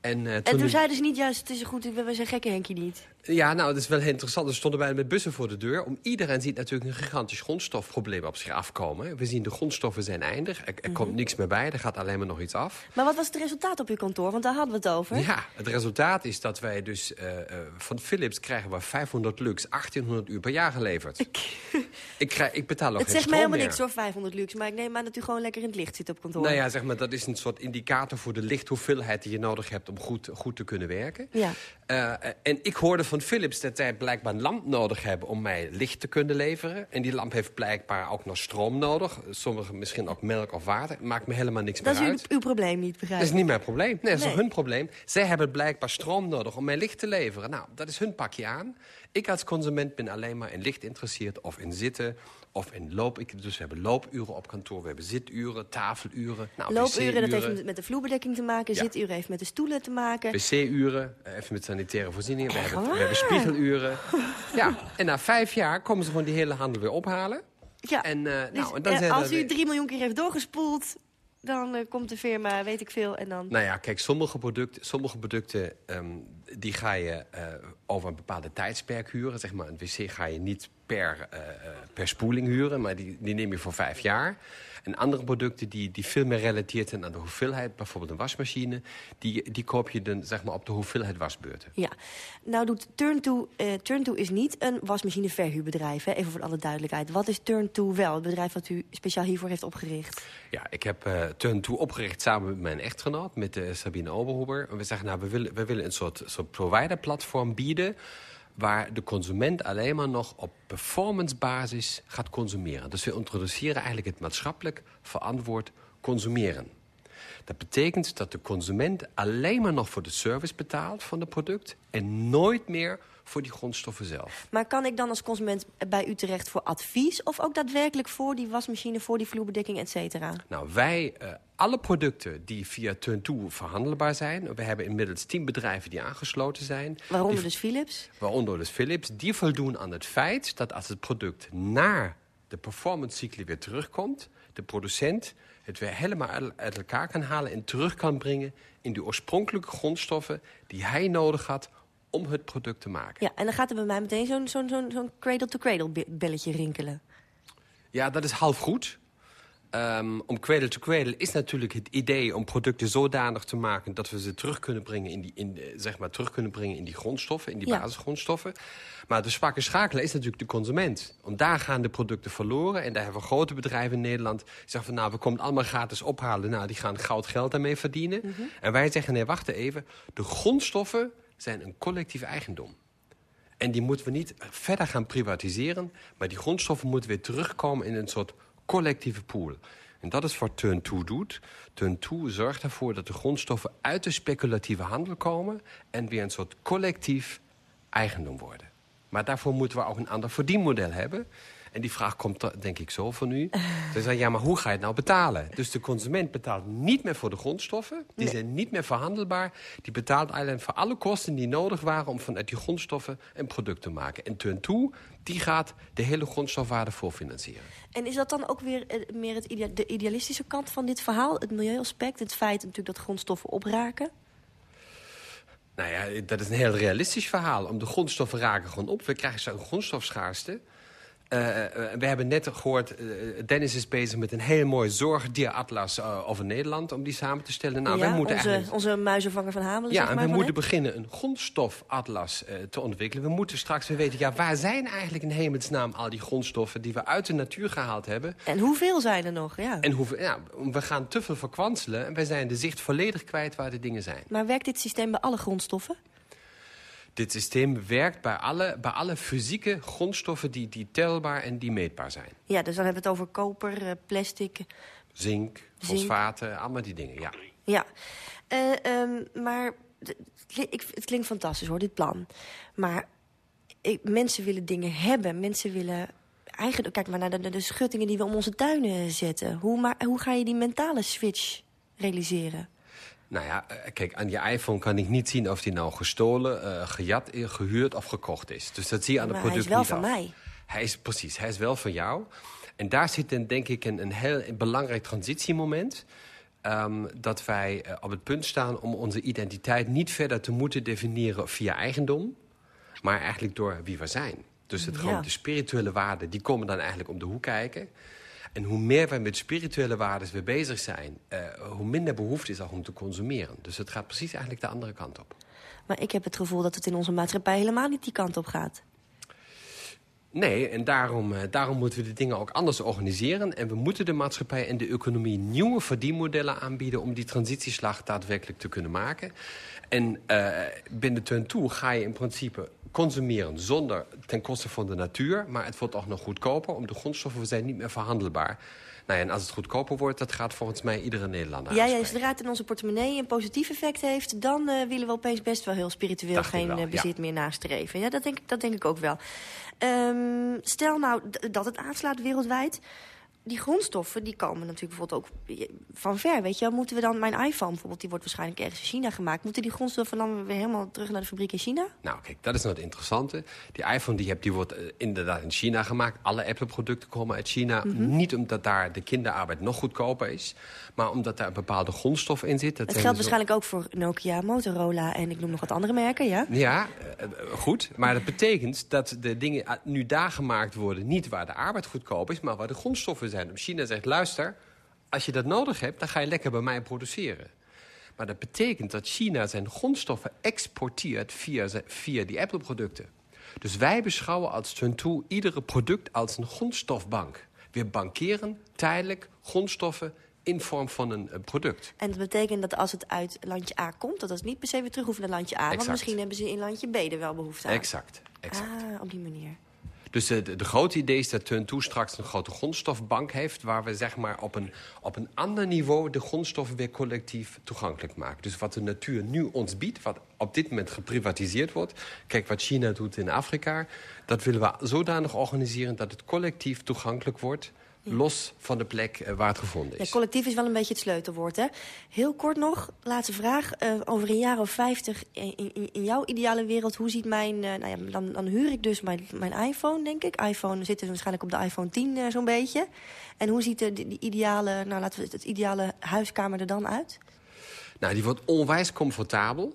[SPEAKER 21] En,
[SPEAKER 4] En toen
[SPEAKER 21] die-
[SPEAKER 4] zeiden ze niet juist, het is goed, we we zijn gekke Henkie niet.
[SPEAKER 21] Ja, nou, dat is wel heel interessant. Er stonden bijna met bussen voor de deur. Om iedereen ziet natuurlijk een gigantisch grondstofprobleem op zich afkomen. We zien de grondstoffen zijn eindig. Er, er komt niks meer bij. Er gaat alleen maar nog iets af.
[SPEAKER 4] Maar wat was het resultaat op uw kantoor? Want daar hadden we het over.
[SPEAKER 21] Ja, het resultaat is dat wij dus eh, eh, van Philips krijgen we 500 lux 1800 uur per jaar geleverd. ik, krijg, ik betaal ook
[SPEAKER 4] het
[SPEAKER 21] geen
[SPEAKER 4] zegt mij helemaal
[SPEAKER 21] meer.
[SPEAKER 4] niks hoor, 500 luxe. Maar ik neem aan dat u gewoon lekker in het licht zit op kantoor.
[SPEAKER 21] Nou ja, zeg maar, dat is een soort indicator voor de lichthoeveelheid die je nodig hebt om goed, goed te kunnen werken.
[SPEAKER 4] Ja.
[SPEAKER 21] Eh, en ik hoorde van Philips dat zij blijkbaar een lamp nodig hebben om mij licht te kunnen leveren. En die lamp heeft blijkbaar ook nog stroom nodig. Sommigen misschien ook melk of water. Maakt me helemaal niks
[SPEAKER 4] Dat is
[SPEAKER 21] meer
[SPEAKER 4] uw,
[SPEAKER 21] uit.
[SPEAKER 4] uw probleem niet, begrijp
[SPEAKER 21] Dat is niet mijn probleem. Nee, dat is
[SPEAKER 4] Nee.
[SPEAKER 21] hun probleem. Zij hebben blijkbaar stroom nodig om mij licht te leveren. Nou, dat is hun pakje aan. Ik als consument ben alleen maar in licht geïnteresseerd. Of in zitten, of in loop. Ik, dus we hebben loopuren op kantoor. We hebben zituren, tafeluren. Nou,
[SPEAKER 4] Loopuren, dat heeft met- de vloerbedekking te maken.
[SPEAKER 21] Ja.
[SPEAKER 4] Zituren heeft met de stoelen te maken.
[SPEAKER 21] wc-uren, eh, even met sanitaire voorzieningen. We hebben, we
[SPEAKER 4] waar?
[SPEAKER 21] hebben spiegeluren. Ja, en na vijf jaar komen ze gewoon die hele handel weer ophalen.
[SPEAKER 4] Ja,
[SPEAKER 21] En, eh,
[SPEAKER 4] dus,
[SPEAKER 21] nou, en dan
[SPEAKER 4] eh, als u 3 miljoen keer heeft doorgespoeld... dan komt de firma, weet ik veel, en dan...
[SPEAKER 21] Nou ja, kijk, sommige producten, sommige producten ehm, die ga je over een bepaalde tijdsperk huren. Zeg maar, een wc ga je niet per, eh, eh, per spoeling huren, maar die, die neem je voor vijf jaar. En andere producten die, die veel meer relateerd zijn aan de hoeveelheid... bijvoorbeeld een wasmachine, die, die koop je dan zeg maar, op de hoeveelheid wasbeurten.
[SPEAKER 4] Ja, nou doet Turn2... eh Turn2 is niet een wasmachine-verhuurbedrijf, hè? even voor alle duidelijkheid. Wat is Turn2 wel, het bedrijf dat u speciaal hiervoor heeft opgericht?
[SPEAKER 21] Ja, ik heb eh Turn toe opgericht samen met mijn echtgenoot, met eh, Sabine Oberhuber. En we zeggen, nou, we willen, we willen een soort, soort provider-platform bieden... waar de consument alleen maar nog op performancebasis gaat consumeren. Dus we introduceren eigenlijk het maatschappelijk verantwoord consumeren. Dat betekent dat de consument alleen maar nog voor de service betaalt van het product... en nooit meer voor die grondstoffen zelf.
[SPEAKER 4] Maar kan ik dan als consument bij u terecht voor advies... of ook daadwerkelijk voor die wasmachine, voor die vloerbedekking, et cetera?
[SPEAKER 21] Nou, wij, uh, alle producten die via Turn2 verhandelbaar zijn... we hebben inmiddels tien bedrijven die aangesloten zijn.
[SPEAKER 4] Waaronder
[SPEAKER 21] die,
[SPEAKER 4] dus Philips?
[SPEAKER 21] Waaronder dus Philips. Die voldoen aan het feit dat als het product naar de performance cycli weer terugkomt... de producent het weer helemaal uit elkaar kan halen en terug kan brengen... in die oorspronkelijke grondstoffen die hij nodig had om het product te maken.
[SPEAKER 4] Ja, en dan gaat er bij mij meteen zo'n zo'n zo'n zo'n cradle-to-cradle belletje rinkelen.
[SPEAKER 21] Ja, dat is half goed. Um, om cradle to cradle is natuurlijk het idee om producten zodanig te maken... dat we ze terug kunnen brengen in die, in, zeg maar, terug kunnen brengen in die grondstoffen, in die
[SPEAKER 4] Ja.
[SPEAKER 21] basisgrondstoffen. Maar de zwakke schakelaar is natuurlijk de consument. Want daar gaan de producten verloren. En daar hebben we grote bedrijven in Nederland... die zeggen van, nou, we komen het allemaal gratis ophalen. Nou, die gaan goud geld daarmee verdienen.
[SPEAKER 4] Mhm.
[SPEAKER 21] En wij zeggen, nee, wacht even. De grondstoffen zijn een collectief eigendom. En die moeten we niet verder gaan privatiseren... maar die grondstoffen moeten weer terugkomen in een soort collectieve pool. En dat is wat Turn 2 doet. Turn 2 zorgt ervoor dat de grondstoffen uit de speculatieve handel komen... en weer een soort collectief eigendom worden. Maar daarvoor moeten we ook een ander verdienmodel hebben. En die vraag komt denk ik zo van u. Ze zeggen, ja, maar hoe ga je het nou betalen? Dus de consument betaalt niet meer voor de grondstoffen. Die
[SPEAKER 4] Nee.
[SPEAKER 21] zijn niet meer verhandelbaar. Die betaalt alleen voor alle kosten die nodig waren... om vanuit die grondstoffen een product te maken. En Turn 2, die gaat de hele grondstofwaarde voorfinancieren.
[SPEAKER 4] En is dat dan ook weer eh, meer het idea- de idealistische kant van dit verhaal? Het milieuaspect, het feit natuurlijk dat grondstoffen opraken?
[SPEAKER 21] Nou ja, dat is een heel realistisch verhaal. Om de grondstoffen raken gewoon op. We krijgen zo'n grondstofschaarste. Eh, eh, we hebben net gehoord, eh, Dennis is bezig met een heel mooi zorgdieratlas over Nederland... om die samen te stellen. Nou,
[SPEAKER 4] ja,
[SPEAKER 21] wij moeten
[SPEAKER 4] onze,
[SPEAKER 21] eigenlijk...
[SPEAKER 4] onze muizenvanger van Hamelen,
[SPEAKER 21] Ja,
[SPEAKER 4] zeg
[SPEAKER 21] en
[SPEAKER 4] maar.
[SPEAKER 21] we
[SPEAKER 4] van
[SPEAKER 21] moeten beginnen een grondstofatlas te ontwikkelen. We moeten straks weer weten, ja, waar zijn eigenlijk in hemelsnaam al die grondstoffen... die we uit de natuur gehaald hebben?
[SPEAKER 4] En hoeveel zijn er nog? Ja.
[SPEAKER 21] En hoeveel, ja, we gaan te veel verkwanselen en wij zijn de zicht volledig kwijt waar de dingen zijn.
[SPEAKER 4] Maar werkt dit systeem bij alle grondstoffen?
[SPEAKER 21] Dit systeem werkt bij alle, bij alle fysieke grondstoffen die, die telbaar en die meetbaar zijn.
[SPEAKER 4] Ja, dus dan hebben we het over koper, eh, plastic.
[SPEAKER 21] Zink, fosfaten, allemaal die dingen, ja.
[SPEAKER 4] Ja, Eh, ehm, maar ik, het klinkt fantastisch hoor, dit plan. Maar ik, mensen willen dingen hebben. Mensen willen eigenlijk... Kijk maar naar de, de, de schuttingen die we om onze tuinen zetten. Hoe, maar, hoe ga je die mentale switch realiseren?
[SPEAKER 21] Nou ja, eh, kijk, aan je iPhone kan ik niet zien of die nou gestolen, eh, gejat, eh, gehuurd of gekocht is. Dus dat zie je aan het
[SPEAKER 4] Maar hij
[SPEAKER 21] product
[SPEAKER 4] is wel
[SPEAKER 21] niet
[SPEAKER 4] van
[SPEAKER 21] af.
[SPEAKER 4] mij.
[SPEAKER 21] Hij is precies, hij is wel van jou. En daar zit een, denk ik een, een heel belangrijk transitiemoment. Ehm, dat wij op het punt staan om onze identiteit niet verder te moeten definiëren via eigendom. Maar eigenlijk door wie we zijn. Dus het
[SPEAKER 4] Ja.
[SPEAKER 21] gewoon de spirituele waarden, die komen dan eigenlijk om de hoek kijken. En hoe meer wij met spirituele waarden bezig zijn... eh, hoe minder behoefte is er om te consumeren. Dus het gaat precies eigenlijk de andere kant op.
[SPEAKER 4] Maar ik heb het gevoel dat het in onze maatschappij helemaal niet die kant op gaat.
[SPEAKER 21] Nee, en daarom, eh, daarom moeten we de dingen ook anders organiseren. En we moeten de maatschappij en de economie nieuwe verdienmodellen aanbieden... om die transitieslag daadwerkelijk te kunnen maken. En eh, binnen Turn 2 ga je in principe consumeren zonder ten koste van de natuur. Maar het wordt ook nog goedkoper, om de grondstoffen zijn niet meer verhandelbaar. Nou ja, en als het goedkoper wordt, dat gaat volgens mij iedere Nederlander
[SPEAKER 4] Ja, ja, zodra het in onze portemonnee een positief effect heeft... dan eh, willen we opeens best wel heel spiritueel
[SPEAKER 21] Dacht
[SPEAKER 4] geen
[SPEAKER 21] wel,
[SPEAKER 4] eh, bezit meer nastreven. Ja, dat denk, ik- dat denk ik ook wel. Ehm, stel nou dat het aanslaat wereldwijd. Die grondstoffen die komen natuurlijk bijvoorbeeld ook van ver. Weet je, wel. moeten we dan mijn iPhone bijvoorbeeld, die wordt waarschijnlijk ergens in China gemaakt. Moeten die grondstoffen dan weer helemaal terug naar de fabriek in China?
[SPEAKER 21] Nou, kijk, dat is nou het interessante. Die iPhone die je hebt, die wordt eh, inderdaad in China gemaakt. Alle Apple-producten komen uit China.
[SPEAKER 4] Mhm.
[SPEAKER 21] Niet omdat daar de kinderarbeid nog goedkoper is... maar omdat daar een bepaalde grondstof in zit. Dat
[SPEAKER 4] Het geldt
[SPEAKER 21] dus
[SPEAKER 4] waarschijnlijk ook voor Nokia, Motorola en ik noem nog wat andere merken, ja?
[SPEAKER 21] Ja, eh, eh, goed. Maar dat betekent dat de dingen nu daar gemaakt worden... niet waar de arbeid goedkoop is, maar waar de grondstoffen zijn. China zegt, luister, als je dat nodig hebt... dan ga je lekker bij mij produceren. Maar dat betekent dat China zijn grondstoffen exporteert via, via die Apple-producten. Dus wij beschouwen als Turn2 iedere product als een grondstofbank. We bankeren tijdelijk grondstoffen in vorm van een, product.
[SPEAKER 4] En dat betekent dat als het uit landje A komt... dat het niet per se weer terug hoeft naar landje A. Want misschien hebben ze in landje B er wel behoefte aan.
[SPEAKER 21] Exact, exact.
[SPEAKER 4] Ah, op die manier.
[SPEAKER 21] Dus de, de, grote idee is dat 2 straks een grote grondstofbank heeft... waar we zeg maar, op, een, op een ander niveau de grondstoffen weer collectief toegankelijk maken. Dus wat de natuur nu ons biedt, wat op dit moment geprivatiseerd wordt... kijk wat China doet in Afrika... dat willen we zodanig organiseren dat het collectief toegankelijk wordt los van de plek uh, waar het gevonden is.
[SPEAKER 4] Ja, collectief is wel een beetje het sleutelwoord, hè? Heel kort nog, laatste vraag. Uh, over een jaar of vijftig, in, in, in, jouw ideale wereld... hoe ziet mijn... Uh, nou ja, dan, dan huur ik dus mijn, mijn iPhone, denk ik. iPhone zit dus waarschijnlijk op de iPhone 10 zo'n beetje. En hoe ziet de, ideale, nou, laten we het, het ideale huiskamer er dan uit?
[SPEAKER 21] Nou, die wordt onwijs comfortabel.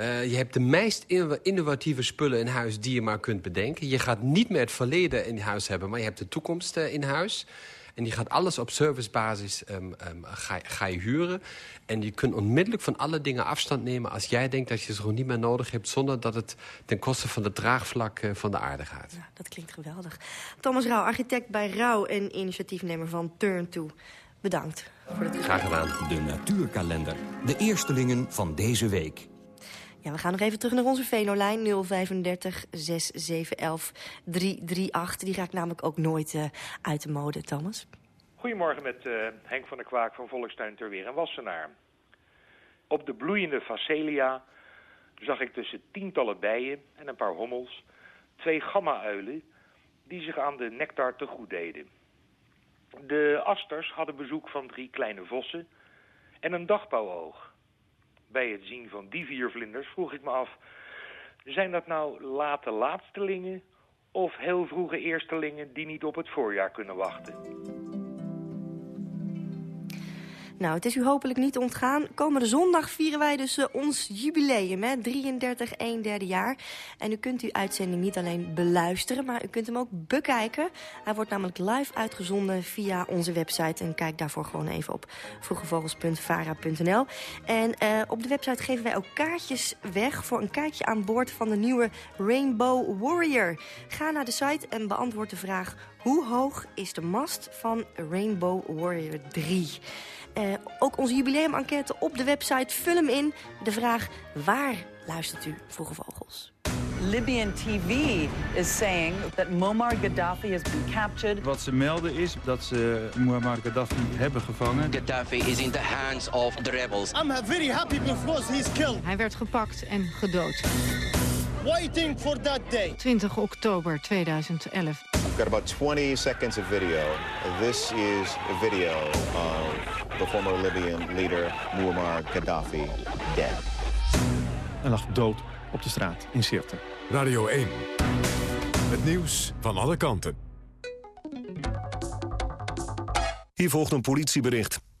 [SPEAKER 21] Uh, je hebt de meest innovatieve spullen in huis die je maar kunt bedenken. Je gaat niet meer het verleden in huis hebben, maar je hebt de toekomst uh, in huis. En die gaat alles op servicebasis um, um, ga, ga, je huren. En je kunt onmiddellijk van alle dingen afstand nemen... als jij denkt dat je ze gewoon niet meer nodig hebt... zonder dat het ten koste van het draagvlak uh, van de aarde gaat.
[SPEAKER 4] Ja, dat klinkt geweldig. Thomas Rauw, architect bij Rauw en initiatiefnemer van Turn To. Bedankt voor het
[SPEAKER 21] Graag gedaan.
[SPEAKER 15] De natuurkalender. De eerstelingen van deze week.
[SPEAKER 4] Ja, we gaan nog even terug naar onze Venolijn 035 6711 338. Die ga ik namelijk ook nooit uh, uit de mode, Thomas.
[SPEAKER 22] Goedemorgen met uh, Henk van der Kwaak van Volkstuin Terweer en Wassenaar. Op de bloeiende Facelia zag ik tussen tientallen bijen en een paar hommels... twee gamma-uilen die zich aan de nectar te goed deden. De asters hadden bezoek van drie kleine vossen en een dagpauwoog bij het zien van die vier vlinders vroeg ik me af... zijn dat nou late laatstelingen of heel vroege eerstelingen die niet op het voorjaar kunnen wachten?
[SPEAKER 4] Nou, het is u hopelijk niet ontgaan. Komende zondag vieren wij dus uh, ons jubileum, hè? 33 1 derde jaar. En u kunt uw uitzending niet alleen beluisteren, maar u kunt hem ook bekijken. Hij wordt namelijk live uitgezonden via onze website. En kijk daarvoor gewoon even op vroegevogels.vara.nl. En uh, op de website geven wij ook kaartjes weg voor een kijkje aan boord van de nieuwe Rainbow Warrior. Ga naar de site en beantwoord de vraag... hoe hoog is de mast van Rainbow Warrior 3? Uh, ook onze jubileum-enquête op de website. Vul hem in. De vraag, waar luistert u Vroege Vogels?
[SPEAKER 23] Libyan TV is saying that Muammar Gaddafi has been captured.
[SPEAKER 24] Wat ze melden is dat ze Muammar Gaddafi hebben gevangen.
[SPEAKER 25] Gaddafi is in the hands of the rebels.
[SPEAKER 26] I'm very happy because he's killed.
[SPEAKER 27] Hij werd gepakt en gedood.
[SPEAKER 26] Waiting for that day.
[SPEAKER 27] 20 oktober 2011.
[SPEAKER 28] Got about 20 seconds of video. This is a video of the former Libyan leader Muammar Gaddafi dead.
[SPEAKER 29] Hij lag dood op de straat in Sirte.
[SPEAKER 30] Radio 1. Het nieuws van alle kanten.
[SPEAKER 31] Hier volgt een politiebericht.